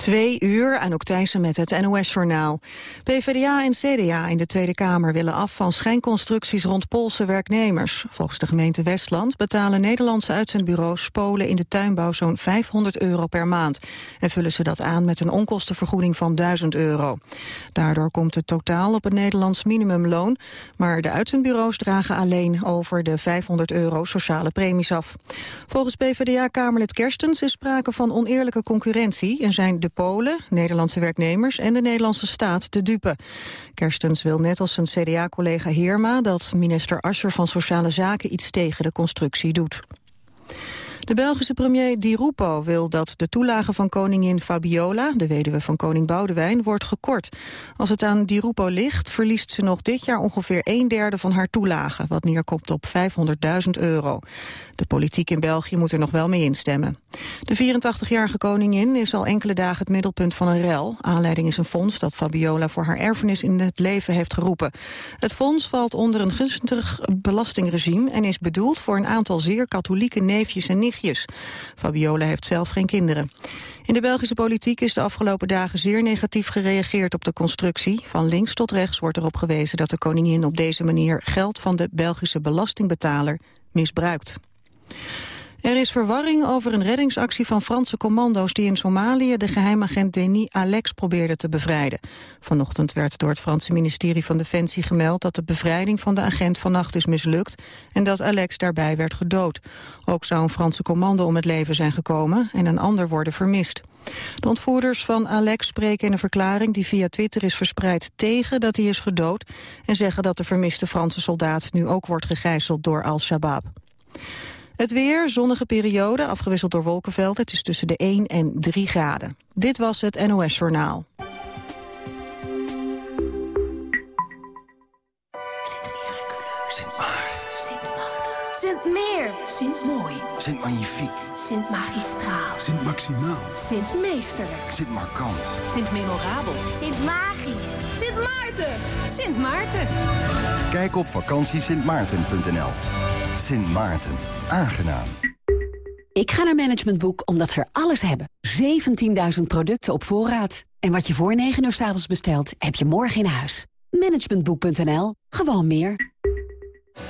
Twee uur, aan Thijssen met het NOS-journaal. PvdA en CDA in de Tweede Kamer willen af van schijnconstructies rond Poolse werknemers. Volgens de gemeente Westland betalen Nederlandse uitzendbureaus Polen in de tuinbouw zo'n 500 euro per maand. En vullen ze dat aan met een onkostenvergoeding van 1000 euro. Daardoor komt het totaal op het Nederlands minimumloon. Maar de uitzendbureaus dragen alleen over de 500 euro sociale premies af. Volgens PvdA-kamerlid Kerstens is sprake van oneerlijke concurrentie en zijn de Polen, Nederlandse werknemers en de Nederlandse staat de dupe. Kerstens wil net als zijn CDA-collega Heerma dat minister Ascher van Sociale Zaken iets tegen de constructie doet. De Belgische premier Di Rupo wil dat de toelage van koningin Fabiola, de weduwe van koning Boudewijn, wordt gekort. Als het aan Di Rupo ligt, verliest ze nog dit jaar ongeveer een derde van haar toelage, wat neerkomt op 500.000 euro. De politiek in België moet er nog wel mee instemmen. De 84-jarige koningin is al enkele dagen het middelpunt van een rel. Aanleiding is een fonds dat Fabiola voor haar erfenis in het leven heeft geroepen. Het fonds valt onder een gunstig belastingregime en is bedoeld voor een aantal zeer katholieke neefjes en Fabiola heeft zelf geen kinderen. In de Belgische politiek is de afgelopen dagen zeer negatief gereageerd op de constructie. Van links tot rechts wordt erop gewezen dat de koningin op deze manier geld van de Belgische belastingbetaler misbruikt. Er is verwarring over een reddingsactie van Franse commando's die in Somalië de geheimagent Denis Alex probeerde te bevrijden. Vanochtend werd door het Franse ministerie van Defensie gemeld dat de bevrijding van de agent vannacht is mislukt en dat Alex daarbij werd gedood. Ook zou een Franse commando om het leven zijn gekomen en een ander worden vermist. De ontvoerders van Alex spreken in een verklaring die via Twitter is verspreid tegen dat hij is gedood en zeggen dat de vermiste Franse soldaat nu ook wordt gegijzeld door Al-Shabaab. Het weer, zonnige periode, afgewisseld door wolkenveld. Het is tussen de 1 en 3 graden. Dit was het NOS Journaal. Sint-Meer. Sint-Mooi. Sint-Magnifiek. Sint-Magistraal. Sint-Maximaal. Sint-Meesterlijk. Sint-Markant. Sint-Memorabel. Sint-Magisch. Sint Maarten. Sint Maarten. Kijk op vakantiesintmaarten.nl. Sint Maarten. Aangenaam. Ik ga naar Management Boek omdat ze er alles hebben. 17.000 producten op voorraad. En wat je voor 9 uur s avonds bestelt, heb je morgen in huis. Managementboek.nl. Gewoon meer.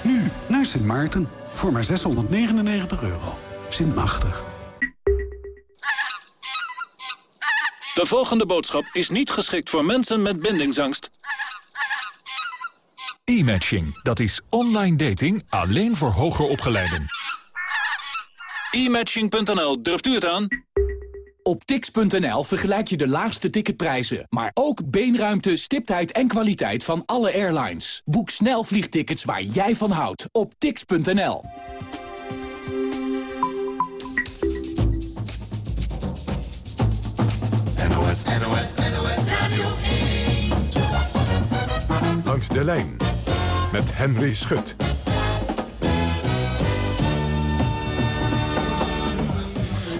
Nu naar Sint Maarten. Voor maar 699 euro. Sint Machtig. De volgende boodschap is niet geschikt voor mensen met bindingsangst. E-matching, dat is online dating alleen voor hoger opgeleiden. E-matching.nl, durft u het aan? Op tix.nl vergelijk je de laagste ticketprijzen, maar ook beenruimte, stiptheid en kwaliteit van alle airlines. Boek snel vliegtickets waar jij van houdt op tix.nl. NOS, NOS, NOS Radio 1. Langs de lijn met Henry Schut.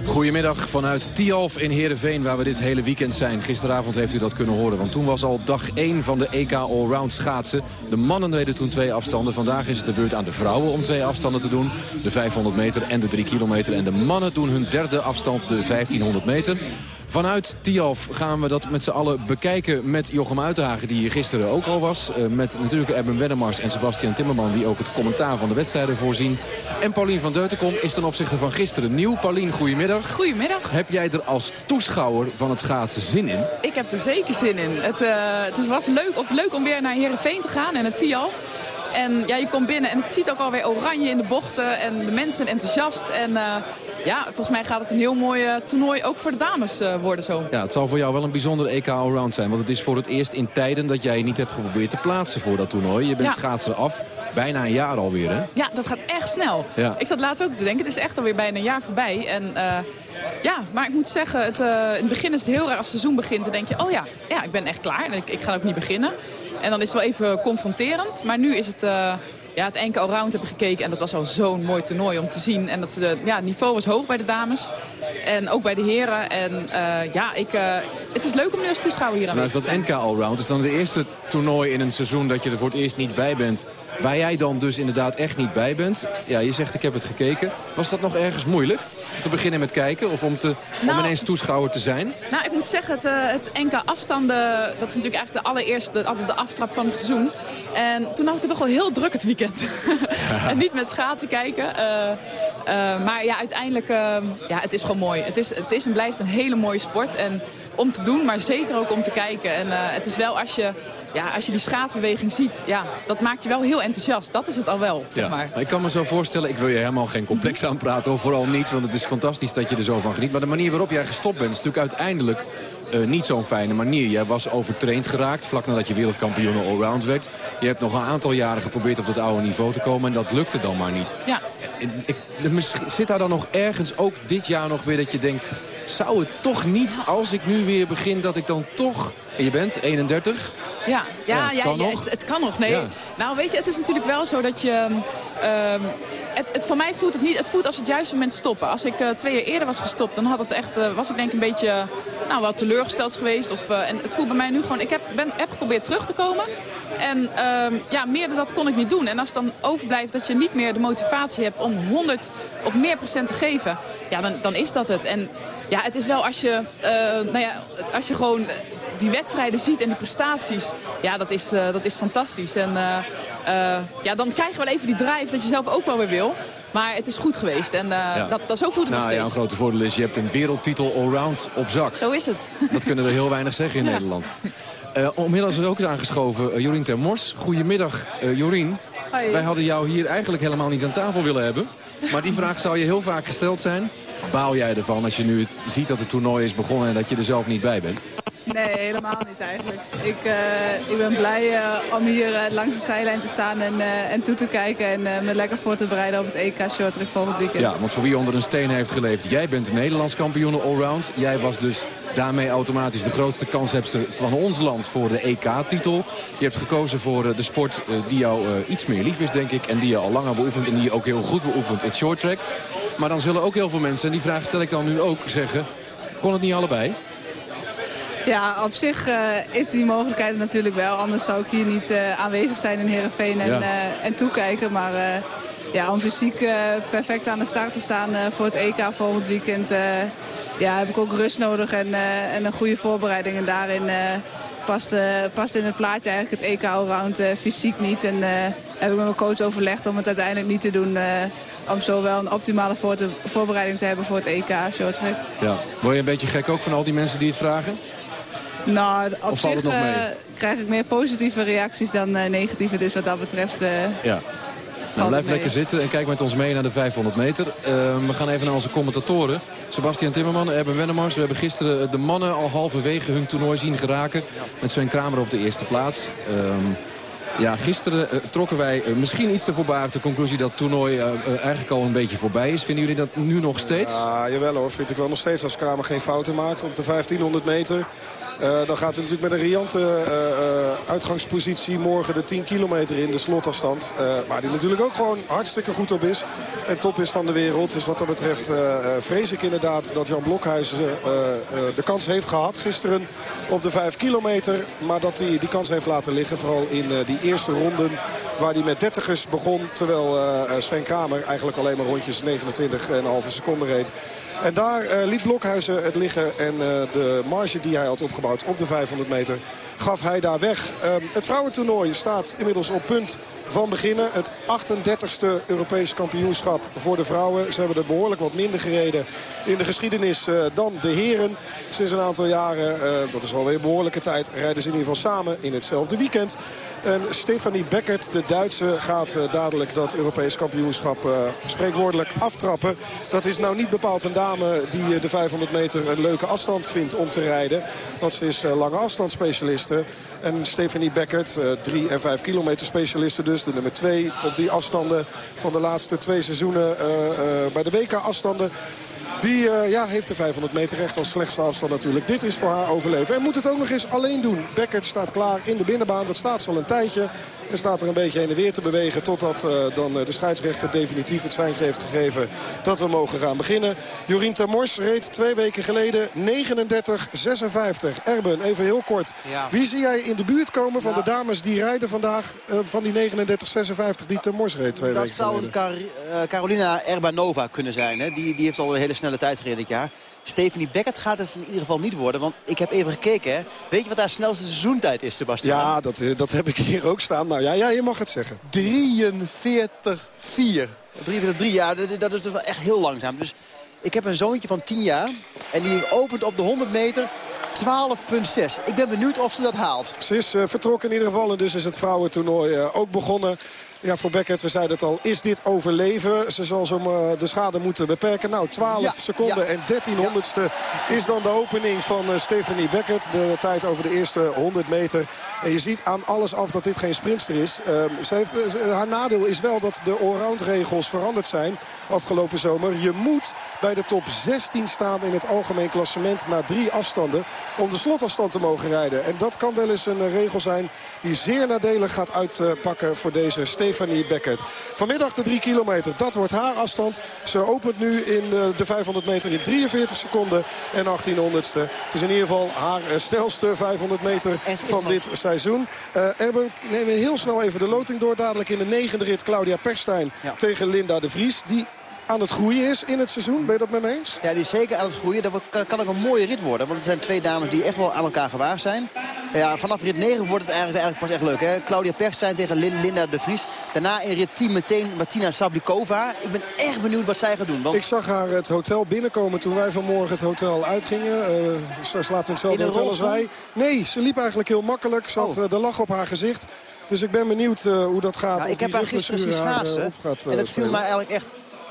Goedemiddag vanuit Tialf in Heerenveen, waar we dit hele weekend zijn. Gisteravond heeft u dat kunnen horen, want toen was al dag 1 van de EK Allround schaatsen. De mannen reden toen twee afstanden. Vandaag is het de beurt aan de vrouwen om twee afstanden te doen. De 500 meter en de 3 kilometer. En de mannen doen hun derde afstand, de 1500 meter. Vanuit Tialf gaan we dat met z'n allen bekijken met Jochem Uitenhagen... die hier gisteren ook al was. Uh, met natuurlijk Erben Wennemars en Sebastian Timmerman... die ook het commentaar van de wedstrijden voorzien. En Paulien van Deutenkom is ten opzichte van gisteren nieuw. Paulien, goedemiddag. Goedemiddag. Heb jij er als toeschouwer van het schaatsen zin in? Ik heb er zeker zin in. Het, uh, het was leuk, of leuk om weer naar Heerenveen te gaan en het Tialf. En ja, je komt binnen en het ziet ook alweer oranje in de bochten. En de mensen enthousiast. En uh, ja, volgens mij gaat het een heel mooi uh, toernooi ook voor de dames uh, worden zo. Ja, het zal voor jou wel een bijzonder EK Allround zijn. Want het is voor het eerst in tijden dat jij niet hebt geprobeerd te plaatsen voor dat toernooi. Je bent ja. schaatser af. Bijna een jaar alweer, hè? Ja, dat gaat echt snel. Ja. Ik zat laatst ook te denken, het is echt alweer bijna een jaar voorbij. En ja, maar ik moet zeggen, het, in het begin is het heel raar als het seizoen begint. Dan denk je, oh ja, ja ik ben echt klaar. En ik, ik ga ook niet beginnen. En dan is het wel even confronterend. Maar nu is het... Uh, ja, het NK Allround hebben gekeken. En dat was al zo'n mooi toernooi om te zien. En dat, uh, ja, het niveau was hoog bij de dames. En ook bij de heren. En uh, ja, ik, uh, het is leuk om nu als toeschouwer hier aan nou, te is dat NK Allround is dan de eerste toernooi in een seizoen dat je er voor het eerst niet bij bent. Waar jij dan dus inderdaad echt niet bij bent. Ja, je zegt ik heb het gekeken. Was dat nog ergens moeilijk? Om te beginnen met kijken of om, te, Nou, om ineens toeschouwer te zijn? Nou, ik moet zeggen, het, het NK afstanden, dat is natuurlijk eigenlijk de allereerste, altijd de aftrap van het seizoen. En toen had ik het toch wel heel druk het weekend. en niet met schaatsen kijken. Uh, uh, maar ja, uiteindelijk, ja, het is gewoon mooi. Het is, het is en blijft een hele mooie sport. En om te doen, maar zeker ook om te kijken. En het is wel als je ja, als je die schaatsbeweging ziet, ja, dat maakt je wel heel enthousiast. Dat is het al wel, zeg ja. maar. Ik kan me zo voorstellen, ik wil je helemaal geen complex aanpraten. Of vooral niet, want het is fantastisch dat je er zo van geniet. Maar de manier waarop jij gestopt bent, is natuurlijk uiteindelijk uh, niet zo'n fijne manier. Jij was overtraind geraakt, vlak nadat je wereldkampioen allround werd. Je hebt nog een aantal jaren geprobeerd op dat oude niveau te komen. En dat lukte dan maar niet. Ja. Ik, zit daar dan nog ergens, ook dit jaar nog weer, dat je denkt... zou het toch niet, als ik nu weer begin, dat ik dan toch... En je bent 31... Ja, ja, ja, kan ja, nog? Het, het, kan nog. Nee. Ja. Nou, weet je, het is natuurlijk wel zo dat je... Um, het, het, voor mij voelt het niet. Het voelt als het juiste moment stoppen. Als ik uh, twee jaar eerder was gestopt, dan had het echt, uh, was ik denk een beetje nou, wel teleurgesteld geweest. Of, uh, en het voelt bij mij nu gewoon... Ik heb, ben, heb geprobeerd terug te komen. En um, ja, meer dan dat kon ik niet doen. En als het dan overblijft dat je niet meer de motivatie hebt om 100 of meer procent te geven... Ja, dan, dan is dat het. En ja, het is wel als je, nou ja, als je gewoon die wedstrijden ziet en die prestaties, ja, dat is, dat is fantastisch. En uh, uh, ja, dan krijg je wel even die drive dat je zelf ook wel weer wil. Maar het is goed geweest en ja. dat, dat, zo voelt het nou, nog steeds. Ja, een grote voordeel is, je hebt een wereldtitel allround op zak. Zo is het. Dat kunnen er heel weinig zeggen in ja. Nederland. Uh, onmiddels is ook eens aangeschoven uh, Jorien Termors. Goedemiddag, uh, Jorien. Hoi. Wij hadden jou hier eigenlijk helemaal niet aan tafel willen hebben. Maar die vraag zou je heel vaak gesteld zijn. Baal jij ervan als je nu ziet dat het toernooi is begonnen en dat je er zelf niet bij bent? Nee, helemaal niet eigenlijk. Ik, uh, ik ben blij uh, om hier uh, langs de zijlijn te staan en, en toe te kijken. En me lekker voor te bereiden op het EK Shorttrack volgend weekend. Ja, want voor wie onder een steen heeft geleefd. Jij bent Nederlands kampioen allround. Jij was dus daarmee automatisch de grootste kanshebster van ons land voor de EK-titel. Je hebt gekozen voor de sport die jou iets meer lief is, denk ik. En die je al langer beoefent en die je ook heel goed beoefent, het shorttrack. Maar dan zullen ook heel veel mensen, en die vraag stel ik dan nu ook, zeggen... kon het niet allebei? Ja, op zich uh, is die mogelijkheid natuurlijk wel. Anders zou ik hier niet uh, aanwezig zijn in Heerenveen en, ja. uh, en toekijken. Maar ja, om fysiek perfect aan de start te staan voor het EK volgend weekend... ja, heb ik ook rust nodig en, en een goede voorbereiding. En daarin past, past in het plaatje eigenlijk het EK allround fysiek niet. En heb ik met mijn coach overlegd om het uiteindelijk niet te doen om zo wel een optimale voor voorbereiding te hebben voor het EK shorttrack. Ja. Word je een beetje gek ook van al die mensen die het vragen? Nou, op of valt zich het nog mee? uh, krijg ik meer positieve reacties dan uh, negatieve. Dus wat dat betreft... Uh, ja. Nou, blijf lekker zitten en kijk met ons mee naar de 500 meter. Uh, we gaan even naar onze commentatoren. Sebastian Timmerman, Erben Wennemars. We hebben gisteren de mannen al halverwege hun toernooi zien geraken. Met Sven Kramer op de eerste plaats. Um, ja, gisteren uh, trokken wij uh, misschien iets te voorbaar de conclusie dat het toernooi uh, eigenlijk al een beetje voorbij is. Vinden jullie dat nu nog steeds? Ja, jawel hoor. Vind ik wel nog steeds als Kramer geen fouten maakt op de 1500 meter. Uh, dan gaat het natuurlijk met een riante uh, uitgangspositie morgen de 10 kilometer in de slotafstand. Waar die natuurlijk ook gewoon hartstikke goed op is. En top is van de wereld. Dus wat dat betreft vrees ik inderdaad dat Jan Blokhuizen de kans heeft gehad gisteren op de 5 kilometer. Maar dat hij die kans heeft laten liggen. Vooral in die eerste ronden waar hij met dertigers begon. Terwijl Sven Kramer eigenlijk alleen maar rondjes 29,5 seconden reed. En daar liet Blokhuizen het liggen. En de marge die hij had opgebouwd op de 500 meter gaf hij daar weg. Uh, het vrouwentoernooi staat inmiddels op punt van beginnen. Het 38e Europees kampioenschap voor de vrouwen. Ze hebben er behoorlijk wat minder gereden in de geschiedenis uh, dan de heren. Sinds een aantal jaren, uh, dat is alweer behoorlijke tijd, rijden ze in ieder geval samen in hetzelfde weekend. En Stefanie Beckert, de Duitse, gaat uh, dadelijk dat Europees kampioenschap spreekwoordelijk aftrappen. Dat is nou niet bepaald een dame die de 500 meter een leuke afstand vindt om te rijden. Want ze is lange afstandsspecialiste. En Stefanie Beckert, 3 en 5 kilometer specialiste dus. De nummer 2 op die afstanden van de laatste twee seizoenen bij de WK-afstanden. Die uh, ja, heeft de 500 meter echt als slechtste afstand natuurlijk. Dit is voor haar overleven. En moet het ook nog eens alleen doen. Beckert staat klaar in de binnenbaan. Dat staat ze al een tijdje. En staat er een beetje heen en weer te bewegen totdat uh, dan de scheidsrechter definitief het seintje heeft gegeven dat we mogen gaan beginnen. Jorien Termors reed twee weken geleden 39-56. Erben, even heel kort. Wie zie jij in de buurt komen van de dames die rijden vandaag uh, van die 39-56 die Termors reed twee weken geleden? Dat zou Car Carolina Erbanova kunnen zijn. Hè? Die, die heeft al een hele snelle tijd gereden dit jaar. Stephanie Beckett gaat het in ieder geval niet worden. Want ik heb even gekeken. Hè. Weet je wat haar snelste seizoentijd is, Sebastian? Ja, dat, dat heb ik hier ook staan. Nou ja, ja je mag het zeggen. 43-4. 43 jaar, dat, dat is wel echt heel langzaam. Dus ik heb een zoontje van 10 jaar. En die opent op de 100 meter 12,6. Ik ben benieuwd of ze dat haalt. Ze is uh, vertrokken in ieder geval. En dus is het vrouwentoernooi uh, ook begonnen. Ja, voor Beckett, we zeiden het al, is dit overleven? Ze zal zo uh, de schade moeten beperken. Nou, 12 ja, seconden ja. en 13 honderdste is dan de opening van uh, Stephanie Beckett. De tijd over de eerste 100 meter. En je ziet aan alles af dat dit geen sprinter is. Uh, ze heeft, uh, haar nadeel is wel dat de allround regels veranderd zijn afgelopen zomer. Je moet bij de top 16 staan in het algemeen klassement na drie afstanden. Om de slotafstand te mogen rijden. En dat kan wel eens een regel zijn die zeer nadelig gaat uitpakken voor deze Stephanie Beckett. Vanmiddag de 3 kilometer, dat wordt haar afstand. Ze opent nu in de 500 meter in 43 seconden en 18 honderdste. Het is in ieder geval haar snelste 500 meter van dit seizoen. Uh, Erben, nemen heel snel even de loting door. Dadelijk in de negende rit Claudia Perstijn ja. tegen Linda de Vries. Die aan het groeien is in het seizoen. Ben je dat met me eens? Ja, die is zeker aan het groeien. Dat kan, kan ook een mooie rit worden. Want het zijn twee dames die echt wel aan elkaar gewaagd zijn. Ja, vanaf rit 9 wordt het eigenlijk, eigenlijk pas echt leuk. Hè? Claudia Perstijn tegen Linda de Vries. Daarna in rit 10 meteen Martina Sablikova. Ik ben echt benieuwd wat zij gaat doen. Want... Ik zag haar het hotel binnenkomen toen wij vanmorgen het hotel uitgingen. Uh, ze slaapt in hetzelfde hotel als wij. Nee, ze liep eigenlijk heel makkelijk. Ze had oh. de lach op haar gezicht. Dus ik ben benieuwd uh, hoe dat gaat. Ja, ik heb haar gisteren zien schaatsen. en het viel mij eigenlijk echt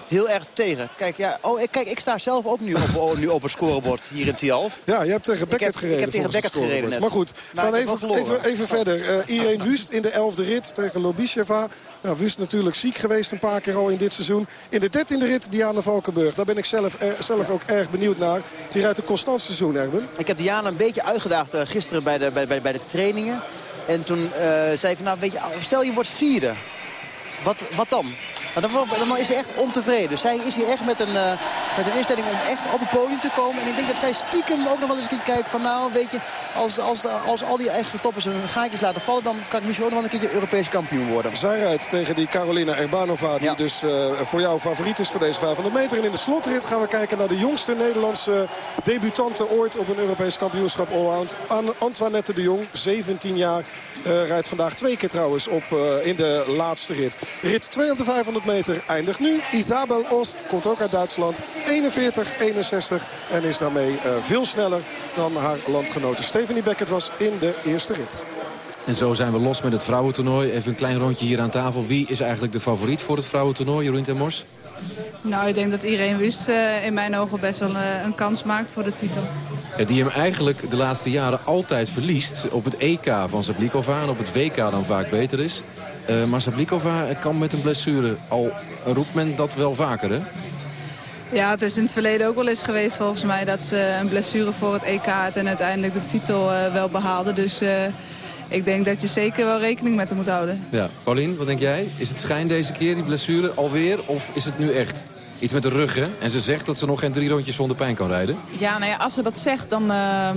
heel erg tegen. Kijk, ja, oh, ik, kijk, ik sta zelf ook nu op, nu op het scorebord hier in Tialf. Ja, je hebt tegen Beckett gereden. Ik heb tegen Beckett gereden net. Maar goed, we gaan even, even, even verder. Uh, Irene Wust in de elfde rit tegen Lobisheva. Nou, Wust natuurlijk ziek geweest een paar keer al in dit seizoen. In de dertiende rit Diana Valkenburg. Daar ben ik zelf, eh, zelf ja. ook erg benieuwd naar. Die rijdt een constant seizoen, Erben. Ik heb Diana een beetje uitgedaagd uh, gisteren bij de, bij, bij, bij de trainingen. En toen zei van, nou weet je, stel je wordt vierde. Wat, wat dan? Dan, is ze echt ontevreden. Zij is hier echt met een, uh, met een instelling om echt op het podium te komen. En ik denk dat zij stiekem ook nog wel eens een keer kijkt van... nou, weet je, als, als, als al die echte toppers hun gaatjes laten vallen... dan kan ik misschien ook nog wel een keertje Europees kampioen worden. Zij rijdt tegen die Carolina Erbanova... die ja. dus uh, voor jou favoriet is voor deze 500 meter. En in de slotrit gaan we kijken naar de jongste Nederlandse debutante ooit... op een Europees kampioenschap allround. Antoinette de Jong, 17 jaar. Uh, rijdt vandaag twee keer trouwens op in de laatste rit. Rit 2 op de 500 meter eindigt nu. Isabel Ost komt ook uit Duitsland. 41-61 en is daarmee uh, veel sneller dan haar landgenote. Stephanie Beckett was in de eerste rit. En zo zijn we los met het vrouwentoernooi. Even een klein rondje hier aan tafel. Wie is eigenlijk de favoriet voor het vrouwentoernooi, ten Mors? Nou, ik denk dat iedereen wist uh, in mijn ogen best wel uh, een kans maakt voor de titel. Ja, die hem eigenlijk de laatste jaren altijd verliest. Op het EK van Sablikova en op het WK dan vaak beter is. Uh, maar Sablikova kan met een blessure. Al roept men dat wel vaker, hè? Ja, het is in het verleden ook wel eens geweest volgens mij... dat ze een blessure voor het EK had en uiteindelijk de titel wel behaalde. Dus ik denk dat je zeker wel rekening met hem moet houden. Ja, Paulien, wat denk jij? Is het schijn deze keer, die blessure, alweer? Of is het nu echt? Iets met de rug, hè? En ze zegt dat ze nog geen drie rondjes zonder pijn kan rijden. Ja, nou ja, als ze dat zegt, dan... Uh,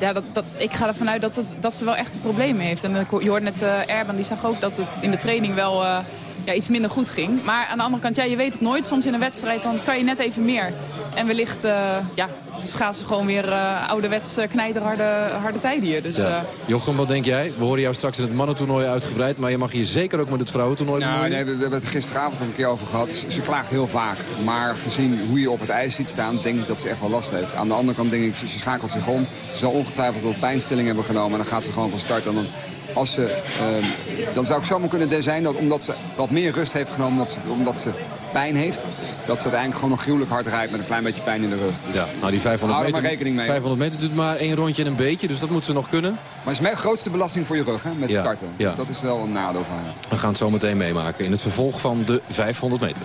ja, dat, dat, ik ga ervan uit dat, dat ze wel echt een probleem heeft. En je hoort net uh, Erben, die zag ook dat het in de training wel... Uh, ja, iets minder goed ging. Maar aan de andere kant, ja, je weet het nooit. Soms in een wedstrijd dan kan je net even meer. En wellicht uh, ja, gaat ze gewoon weer uh, ouderwets knijterharde harde tijden hier. Dus, ja. uh... Jochem, wat denk jij? We horen jou straks in het mannentoernooi uitgebreid. Maar je mag hier zeker ook met het vrouwentoernooi nou, nee, we, we hebben het gisteravond een keer over gehad. Ze, ze, klaagt heel vaak. Maar gezien hoe je op het ijs ziet staan, denk ik dat ze echt wel last heeft. Aan de andere kant denk ik, ze schakelt zich rond. Ze zal ongetwijfeld wat pijnstilling hebben genomen. En dan gaat ze gewoon van start. En dan als ze, uh, dan zou ik zomaar kunnen zijn dat omdat ze wat meer rust heeft genomen, omdat ze, omdat ze pijn heeft, dat ze uiteindelijk gewoon nog gruwelijk hard rijdt met een klein beetje pijn in de rug. Ja, nou die 500 Hou meter, maar rekening mee. 500 meter doet maar één rondje en een beetje, dus dat moet ze nog kunnen. Maar het is mijn grootste belasting voor je rug, hè, met ja, starten. Ja. Dus dat is wel een nadeel van haar. We gaan het zo meteen meemaken in het vervolg van de 500 meter.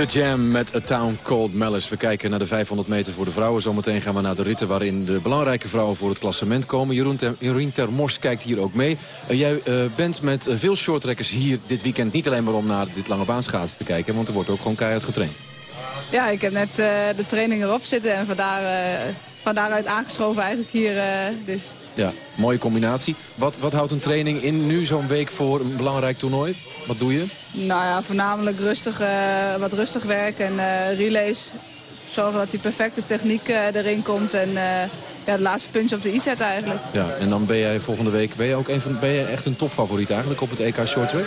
The Jam met A Town Called Malice. We kijken naar de 500 meter voor de vrouwen. Zometeen gaan we naar de ritten waarin de belangrijke vrouwen voor het klassement komen. Jeroen, ter, Termors kijkt hier ook mee. Uh, jij uh, bent met uh, veel shorttrekkers hier dit weekend niet alleen maar om naar dit lange baanschaatsen te kijken. Want er wordt ook gewoon keihard getraind. Ja, ik heb net de training erop zitten en vandaar, van daaruit aangeschoven eigenlijk hier. dus. Ja, mooie combinatie. Wat, wat houdt een training in nu zo'n week voor een belangrijk toernooi? Wat doe je? Nou ja, voornamelijk rustig, uh, wat rustig werk en uh, relays. Zorgen dat die perfecte techniek uh, erin komt en ja, de laatste puntje op de i zetten eigenlijk. Ja, en dan ben jij volgende week ben je ook een van, ben je echt een topfavoriet eigenlijk op het EK Shorttrack?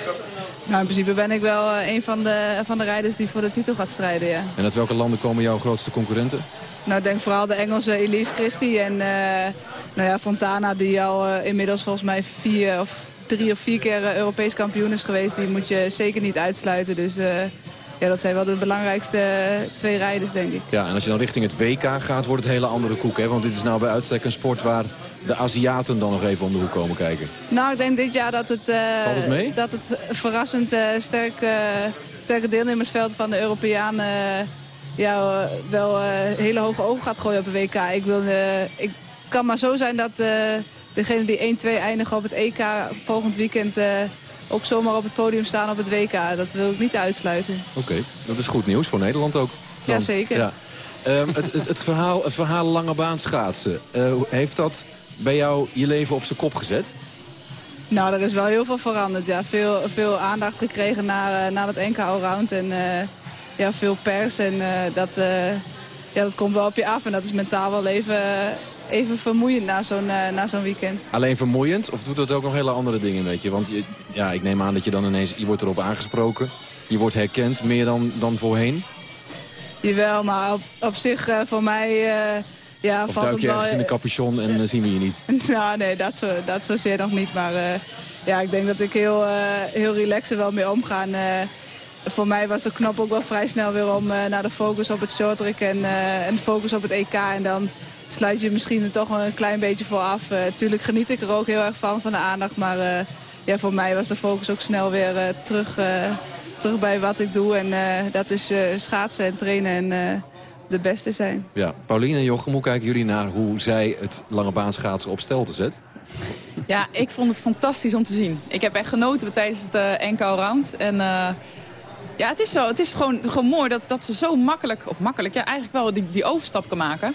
Nou, in principe ben ik wel een van de, van de rijders die voor de titel gaat strijden, ja. En uit welke landen komen jouw grootste concurrenten? Nou, ik denk vooral de Engelse Elise Christie en nou ja, Fontana die al inmiddels volgens mij vier of drie of vier keer uh, Europees kampioen is geweest. Die moet je zeker niet uitsluiten. Dus ja, dat zijn wel de belangrijkste twee rijders, denk ik. Ja, en als je dan richting het WK gaat, wordt het een hele andere koek. Hè? Want dit is nou bij uitstek een sport waar de Aziaten dan nog even om de hoek komen kijken. Nou, ik denk dit jaar dat het, mee? Dat het verrassend sterk, sterke deelnemersveld van de Europeanen... ja, wel hele hoge ogen gaat gooien op een WK. Ik wil, ik kan maar zo zijn dat degene die 1-2 eindigen op het EK volgend weekend uh, ook zomaar op het podium staan op het WK. Dat wil ik niet uitsluiten. Oké, okay. dat is goed nieuws voor Nederland ook. Dan. Jazeker. Ja. Um, het, het, het, verhaal, het verhaal lange baan schaatsen, uh, heeft dat bij jou je leven op zijn kop gezet? Nou, er is wel heel veel veranderd. Ja. Veel, veel aandacht gekregen naar, uh, naar het NK Allround en ja, veel pers. En dat, ja, dat komt wel op je af en dat is mentaal wel even even vermoeiend na zo'n na zo'n weekend. Alleen vermoeiend? Of doet dat ook nog hele andere dingen met je? Want je, ja, ik neem aan dat je dan ineens... Je wordt erop aangesproken. Je wordt herkend meer dan, dan voorheen. Jawel, maar op, op zich uh, voor mij... Uh, ja, of duik je wel, in een capuchon en dan zien we je niet? nou, nee, dat, zo, dat zozeer nog niet. Maar ja, ik denk dat ik heel, heel relaxed er wel mee omga. voor mij was de knop ook wel vrij snel weer om naar de focus op het shorttrack en, en de focus op het EK. En dan sluit je misschien er toch wel een klein beetje voor af. Uh, tuurlijk geniet ik er ook heel erg van, van de aandacht. Maar uh, ja, voor mij was de focus ook snel weer uh, terug, terug bij wat ik doe. En dat is schaatsen en trainen en de beste zijn. Ja, Pauline en Jochem, hoe kijken jullie naar hoe zij het lange baan schaatsen op stelten zet? Ja, ik vond het fantastisch om te zien. Ik heb echt genoten tijdens het uh, NK Round. En ja, het is, zo, het is gewoon, gewoon mooi dat, dat ze zo makkelijk, of makkelijk, ja, eigenlijk wel die, die overstap kan maken.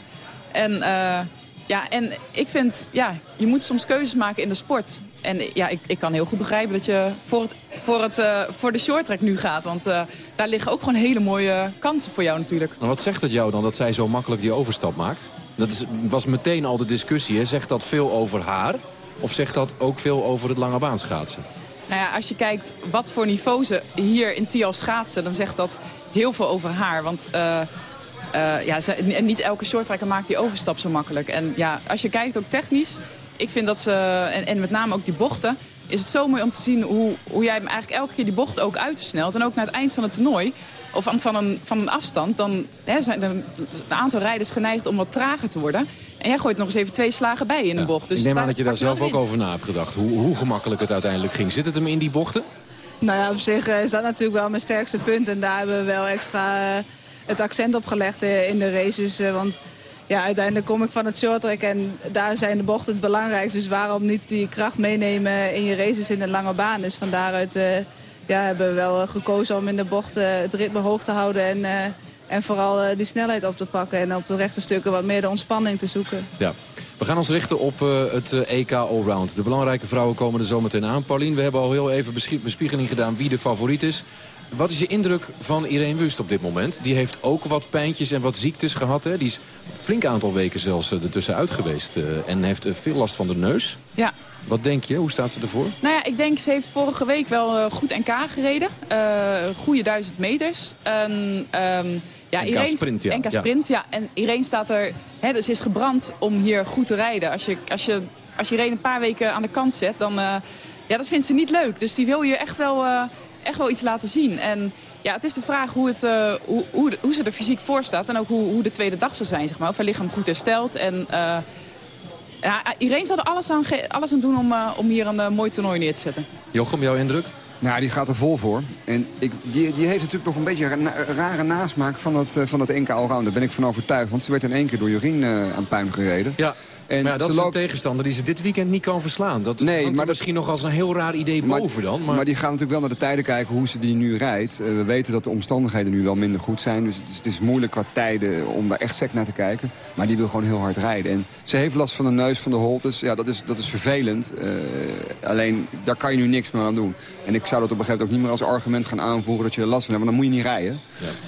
En, uh, ja, en ik vind, ja, je moet soms keuzes maken in de sport. En ja, ik, ik kan heel goed begrijpen dat je voor, het, voor, het, uh, voor de shorttrack nu gaat. Want uh, daar liggen ook gewoon hele mooie kansen voor jou natuurlijk. Wat zegt het jou dan dat zij zo makkelijk die overstap maakt? Dat is, was meteen al de discussie. Hè? Zegt dat veel over haar? Of zegt dat ook veel over het lange baanschaatsen? Nou ja, als je kijkt wat voor niveau ze hier in Tial schaatsen... dan zegt dat heel veel over haar. Want uh, uh, ja, ze, niet elke shorttrekker maakt die overstap zo makkelijk. En ja, als je kijkt ook technisch, ik vind dat ze, en, en met name ook die bochten, is het zo mooi om te zien hoe, hoe jij hem eigenlijk elke keer die bocht ook uitversnelt. En ook naar het eind van het toernooi, of van een, van een afstand, dan hè, zijn een aantal rijders geneigd om wat trager te worden. En jij gooit nog eens even twee slagen bij in een bocht. Dus ik neem aan dat je daar zelf ook over na hebt gedacht. Hoe, hoe gemakkelijk het uiteindelijk ging. Zit het hem in die bochten? Nou ja, op zich is dat natuurlijk wel mijn sterkste punt. En daar hebben we wel extra... Uh, het accent op gelegd eh, in de races. Eh, want ja, uiteindelijk kom ik van het shorttrack en daar zijn de bochten het belangrijkste. Dus waarom niet die kracht meenemen in je races in een lange baan. Dus van daaruit uh, ja, hebben we wel gekozen om in de bochten het ritme hoog te houden. En, uh, en vooral uh, die snelheid op te pakken. En op de rechte stukken wat meer de ontspanning te zoeken. Ja. We gaan ons richten op het EK Allround. De belangrijke vrouwen komen er zometeen aan. Paulien, we hebben al heel even bespiegeling gedaan wie de favoriet is. Wat is je indruk van Irene Wust op dit moment? Die heeft ook wat pijntjes en wat ziektes gehad. Hè? Die is een flink aantal weken zelfs uh, ertussenuit geweest. Uh, en heeft uh, veel last van de neus. Ja. Wat denk je? Hoe staat ze ervoor? Nou ja, ik denk ze heeft vorige week wel goed NK gereden. goede duizend meters. En, um, ja, NK Irene, sprint, ja. NK sprint, ja. En Irene staat er... Hè, dus is gebrand om hier goed te rijden. Als je, als je, als je Irene een paar weken aan de kant zet, dan... ja, dat vindt ze niet leuk. Dus die wil je echt wel echt wel iets laten zien. En ja, het is de vraag hoe, het, uh, hoe, hoe, hoe, ze er fysiek voor staat. En ook hoe, hoe de tweede dag zal zijn, zeg maar. Of haar lichaam goed herstelt. En uh, ja, Irene zou er alles aan, alles aan doen om, uh, om hier een mooi toernooi neer te zetten. Jochem, jouw indruk? Nou, die gaat er vol voor. En ik, die, die heeft natuurlijk nog een beetje een rare nasmaak van dat, van dat NK Allround. Daar ben ik van overtuigd. Want ze werd in één keer door Jorien uh, aan puin gereden. Ja. En maar ja, dat is een tegenstander die ze dit weekend niet kan verslaan. Dat nee, maar dat misschien nog als een heel raar idee maar, boven dan. Maar... maar... die gaan natuurlijk wel naar de tijden kijken hoe ze die nu rijdt. Uh, we weten dat de omstandigheden nu wel minder goed zijn. Dus het is, het is, moeilijk qua tijden om daar echt sec naar te kijken. Maar die wil gewoon heel hard rijden. En ze heeft last van de neus van de holtes. Ja, dat is, dat is vervelend. Uh, alleen, daar kan je nu niks meer aan doen. En ik zou dat op een gegeven moment ook niet meer als argument gaan aanvoeren... dat je er last van hebt, want dan moet je niet rijden.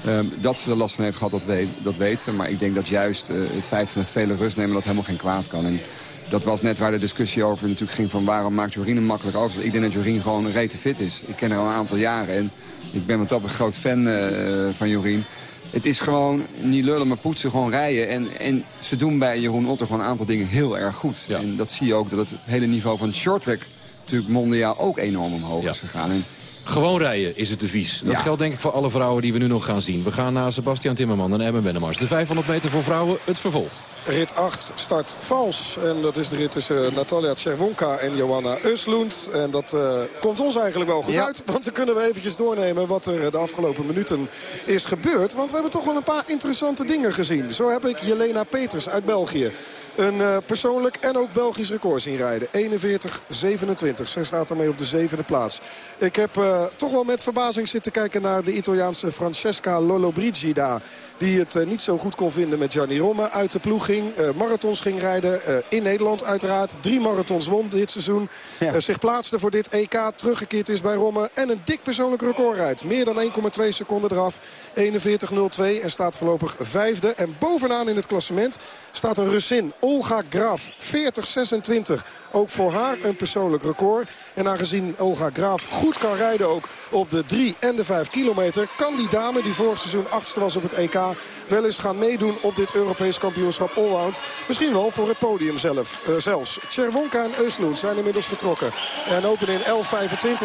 Ja. Uh, dat ze er last van heeft gehad, dat weet, dat weet ze. Maar ik denk dat juist het feit van het vele rust nemen... dat helemaal geen kwaad kan. En dat was net waar de discussie over natuurlijk ging van waarom maakt Jorien hem makkelijk over. Ik denk dat Jorien gewoon rete fit is. Ik ken haar al een aantal jaren en ik ben wat dat een groot fan uh, van Jorien. Het is gewoon niet lullen, maar poetsen, gewoon rijden. En, en ze doen bij Jeroen Otter gewoon een aantal dingen heel erg goed. Ja. En dat zie je ook, dat het hele niveau van shorttrack natuurlijk mondiaal ook enorm omhoog ja. is gegaan. En gewoon rijden is het devies. Dat ja. geldt denk ik voor alle vrouwen die we nu nog gaan zien. We gaan naar Sebastian Timmerman en Emma Bennemars. De 500 meter voor vrouwen, het vervolg. Rit 8 start vals. En dat is de rit tussen Natalia Tcherwonka en Johanna Östlund. En dat uh, komt ons eigenlijk wel goed ja. uit. Want dan kunnen we eventjes doornemen wat er de afgelopen minuten is gebeurd. Want we hebben toch wel een paar interessante dingen gezien. Zo heb ik Jelena Peters uit België een uh, persoonlijk en ook Belgisch record zien rijden. 41-27. Zij staat ermee op de zevende plaats. Ik heb uh, toch wel met verbazing zitten kijken naar de Italiaanse Francesca Lollobrigida die het uh, niet zo goed kon vinden met Gianni Romme. Uit de ploeg ging, marathons ging rijden. In Nederland uiteraard. Drie marathons won dit seizoen. Ja. zich plaatste voor dit EK. Teruggekeerd is bij Romme. En een dik persoonlijk record rijdt. Meer dan 1,2 seconden eraf. 41.02 en staat voorlopig vijfde. En bovenaan in het klassement staat een Russin. Olga Graf. 40.26. Ook voor haar een persoonlijk record. En aangezien Olga Graaf goed kan rijden ook op de 3 en de 5 kilometer... kan die dame die vorig seizoen achtste was op het EK... wel eens gaan meedoen op dit Europees kampioenschap allround. Misschien wel voor het podium zelf, uh, zelfs. Cherwonka en Eusloen zijn inmiddels vertrokken. En openen in 11.25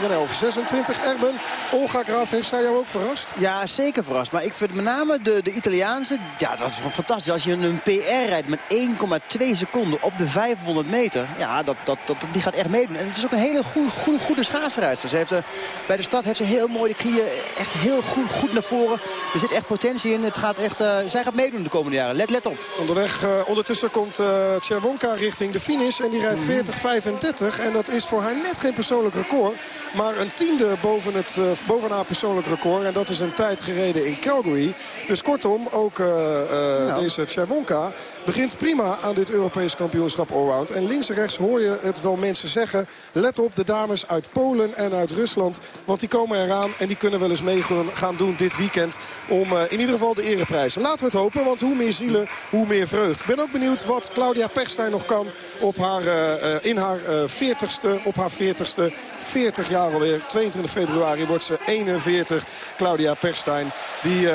en 11.26. Erben, Olga Graaf, heeft zij jou ook verrast? Ja, zeker verrast. Maar ik vind met name de, de Italiaanse... Ja, dat is fantastisch. Als je een PR rijdt met 1,2 seconden op de 500 meter... Ja, dat, dat, dat, die gaat echt meedoen. En het is ook een hele goede, goede, goede schaatsrijdster. Ze heeft, uh, bij de stad heeft ze heel mooi de knieën echt heel goed, goed naar voren. Er zit echt potentie in. Het gaat echt, uh, zij gaat meedoen de komende jaren. Let, let op. Onderweg, uh, ondertussen komt uh, richting de finish. En die rijdt 40-35. En dat is voor haar net geen persoonlijk record. Maar een tiende boven, het, boven haar persoonlijk record. En dat is een tijd gereden in Calgary. Dus kortom, ook nou. deze Cherwonka begint prima aan dit Europees kampioenschap allround. En links en rechts hoor je het wel mensen zeggen. Let op de dames uit Polen en uit Rusland. Want die komen eraan en die kunnen wel eens mee gaan doen dit weekend. Om uh, in ieder geval de ereprijzen. Laten we het hopen, want hoe meer zielen, hoe meer vreugd. Ik ben ook benieuwd wat Claudia Pechstein nog kan op haar, uh, in haar 40ste. Op haar 40ste. 40 jaar alweer. 22 februari wordt ze 41. Claudia Pechstein. Die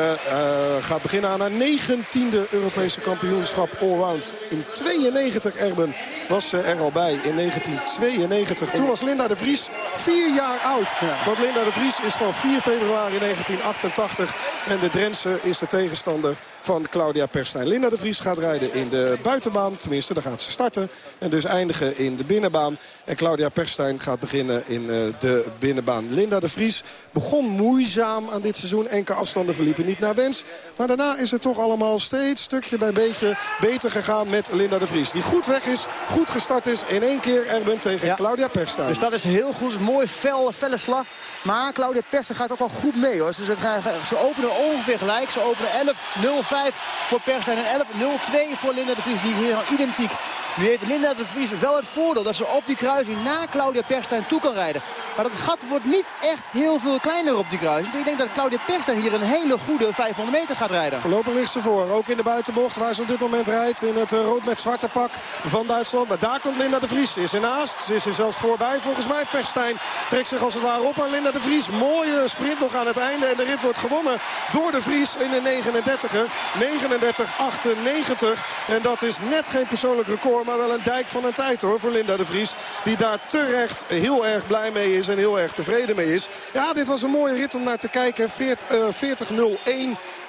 gaat beginnen aan haar 19e Europese kampioenschap allround. In 92, Erben, was ze er al bij. In 1992. Toen was Linda de Vries vier jaar oud. Want Linda de Vries is van 4 februari 1988. En de Drentse is de tegenstander van Claudia Perstijn. Linda de Vries gaat rijden in de buitenbaan. Tenminste, daar gaat ze starten. En dus eindigen in de binnenbaan. En Claudia Perstijn gaat beginnen in uh, de binnenbaan. Linda de Vries begon moeizaam aan dit seizoen. Enkele afstanden verliepen niet naar wens. Maar daarna is het toch allemaal steeds stukje bij beetje beter gegaan met Linda de Vries. Die goed weg is, goed gestart is. In één keer Erben tegen ja. Claudia Perstijn. Dus dat is heel goed. Mooi fel, felle slag. Maar Claudia Perstijn gaat ook al goed mee. Hoor. Ze, ze, ze openen ongeveer gelijk. Ze openen 11-0 5 voor Perstijn en 11-0-2 voor Linda de Vries. Die hier identiek. Nu heeft Linda de Vries wel het voordeel dat ze op die kruising na Claudia Perstijn toe kan rijden. Maar dat gat wordt niet echt heel veel kleiner op die kruising. Ik denk dat Claudia Perstijn hier een hele goede 500 meter gaat rijden. Voorlopig ligt ze voor. Ook in de buitenbocht waar ze op dit moment rijdt. In het rood met zwarte pak van Duitsland. Maar daar komt Linda de Vries. Is er naast. Ze is er zelfs voorbij. Volgens mij Perstijn trekt zich als het ware op aan Linda de Vries. Mooie sprint nog aan het einde. En de rit wordt gewonnen door de Vries in de 39er. 39-98. En dat is net geen persoonlijk record maar wel een dijk van een tijd hoor voor Linda de Vries. Die daar terecht heel erg blij mee is en heel erg tevreden mee is. Ja, dit was een mooie rit om naar te kijken. 40-0-1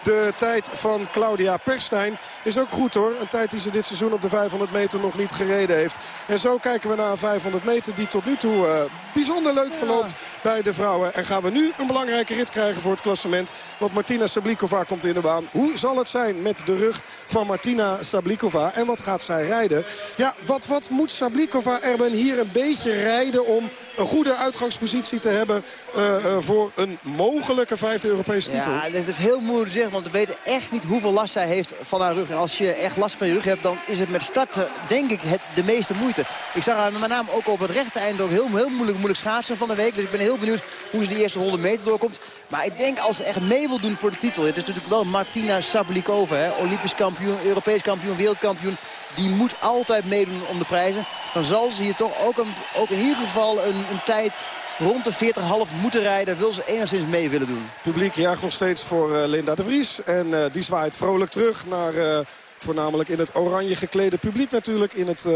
de tijd van Claudia Perstijn is ook goed hoor. Een tijd die ze dit seizoen op de 500 meter nog niet gereden heeft. En zo kijken we naar een 500 meter die tot nu toe uh, bijzonder leuk verloopt bij de vrouwen. En gaan we nu een belangrijke rit krijgen voor het klassement. Want Martina Sablikova komt in de baan. Hoe zal het zijn met de rug van Martina Sablikova? En wat gaat zij rijden? Ja, wat, wat moet Sablikova Erben hier een beetje rijden om een goede uitgangspositie te hebben uh, uh, voor een mogelijke vijfde Europese titel? Ja, dat is heel moeilijk te zeggen, want we weten echt niet hoeveel last zij heeft van haar rug. En als je echt last van je rug hebt, dan is het met starten denk ik het, de meeste moeite. Ik zag haar met name ook op het rechte eind ook heel, heel moeilijk, moeilijk schaatsen van de week. Dus ik ben heel benieuwd hoe ze die eerste 100 meter doorkomt. Maar ik denk als ze echt mee wil doen voor de titel. Het is natuurlijk wel Martina Sablikova, hè? Olympisch kampioen, Europees kampioen, wereldkampioen die moet altijd meedoen om de prijzen. Dan zal ze hier toch ook, een, ook in ieder geval een, een tijd rond de 40,5 moeten rijden. Wil ze enigszins mee willen doen. Het publiek jaagt nog steeds voor uh, Linda de Vries. En uh, die zwaait vrolijk terug naar... Uh, Voornamelijk in het oranje geklede publiek natuurlijk. In het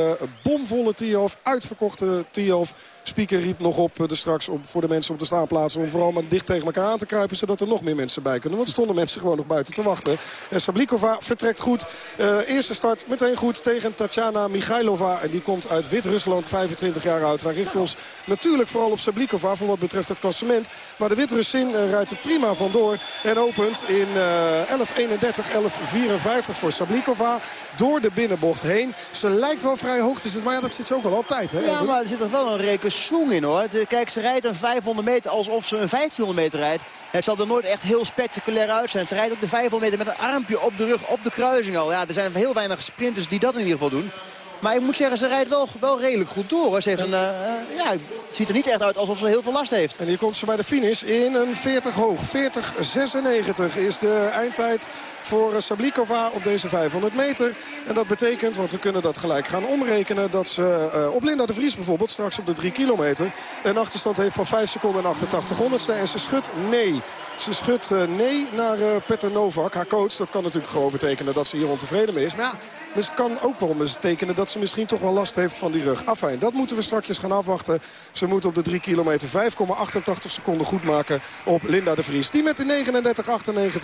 bomvolle Tialf, uitverkochte Tialf. Speaker riep nog op uh, de straks om, voor de mensen op de staanplaatsen... om vooral maar dicht tegen elkaar aan te kruipen... zodat er nog meer mensen bij kunnen. Want stonden mensen gewoon nog buiten te wachten. En Sablikova vertrekt goed. Uh, eerste start meteen goed tegen Tatjana Michailova. En die komt uit Wit-Rusland, 25 jaar oud. Wij richten ons natuurlijk vooral op Sablikova voor wat betreft het klassement. Maar de Wit-Russin rijdt er prima vandoor. En opent in 11.31, 11.54 voor Sablikova door de binnenbocht heen. Ze lijkt wel vrij hoog te zitten, maar ja, dat zit ze ook wel altijd. Hè? Ja, maar er zit nog wel een reken in hoor. Kijk, ze rijdt een 500 meter alsof ze een 1500 meter rijdt. Het zal er nooit echt heel spectaculair uit zijn. Ze rijdt ook de 500 meter met een armpje op de rug, op de kruising al. Ja, er zijn heel weinig sprinters die dat in ieder geval doen. Maar ik moet zeggen, ze rijdt wel, wel redelijk goed door. Hoor. Ze heeft een, uh, ja, het ziet er niet echt uit alsof ze heel veel last heeft. En hier komt ze bij de finish in een 40 hoog. 40-96 is de eindtijd voor Sablikova op deze 500 meter. En dat betekent, want we kunnen dat gelijk gaan omrekenen... dat ze uh, op Linda de Vries bijvoorbeeld straks op de 3 kilometer... een achterstand heeft van 5 seconden en 88 honderdste. En ze schudt nee. Ze schudt uh, nee naar uh, Petter Novak, haar coach. Dat kan natuurlijk gewoon betekenen dat ze hier ontevreden mee is. Maar ja, het kan ook wel betekenen dat ze misschien toch wel last heeft van die rug. Afijn, dat moeten we straks gaan afwachten. Ze moet op de 3 kilometer 5,88 seconden goed maken op Linda de Vries. Die met de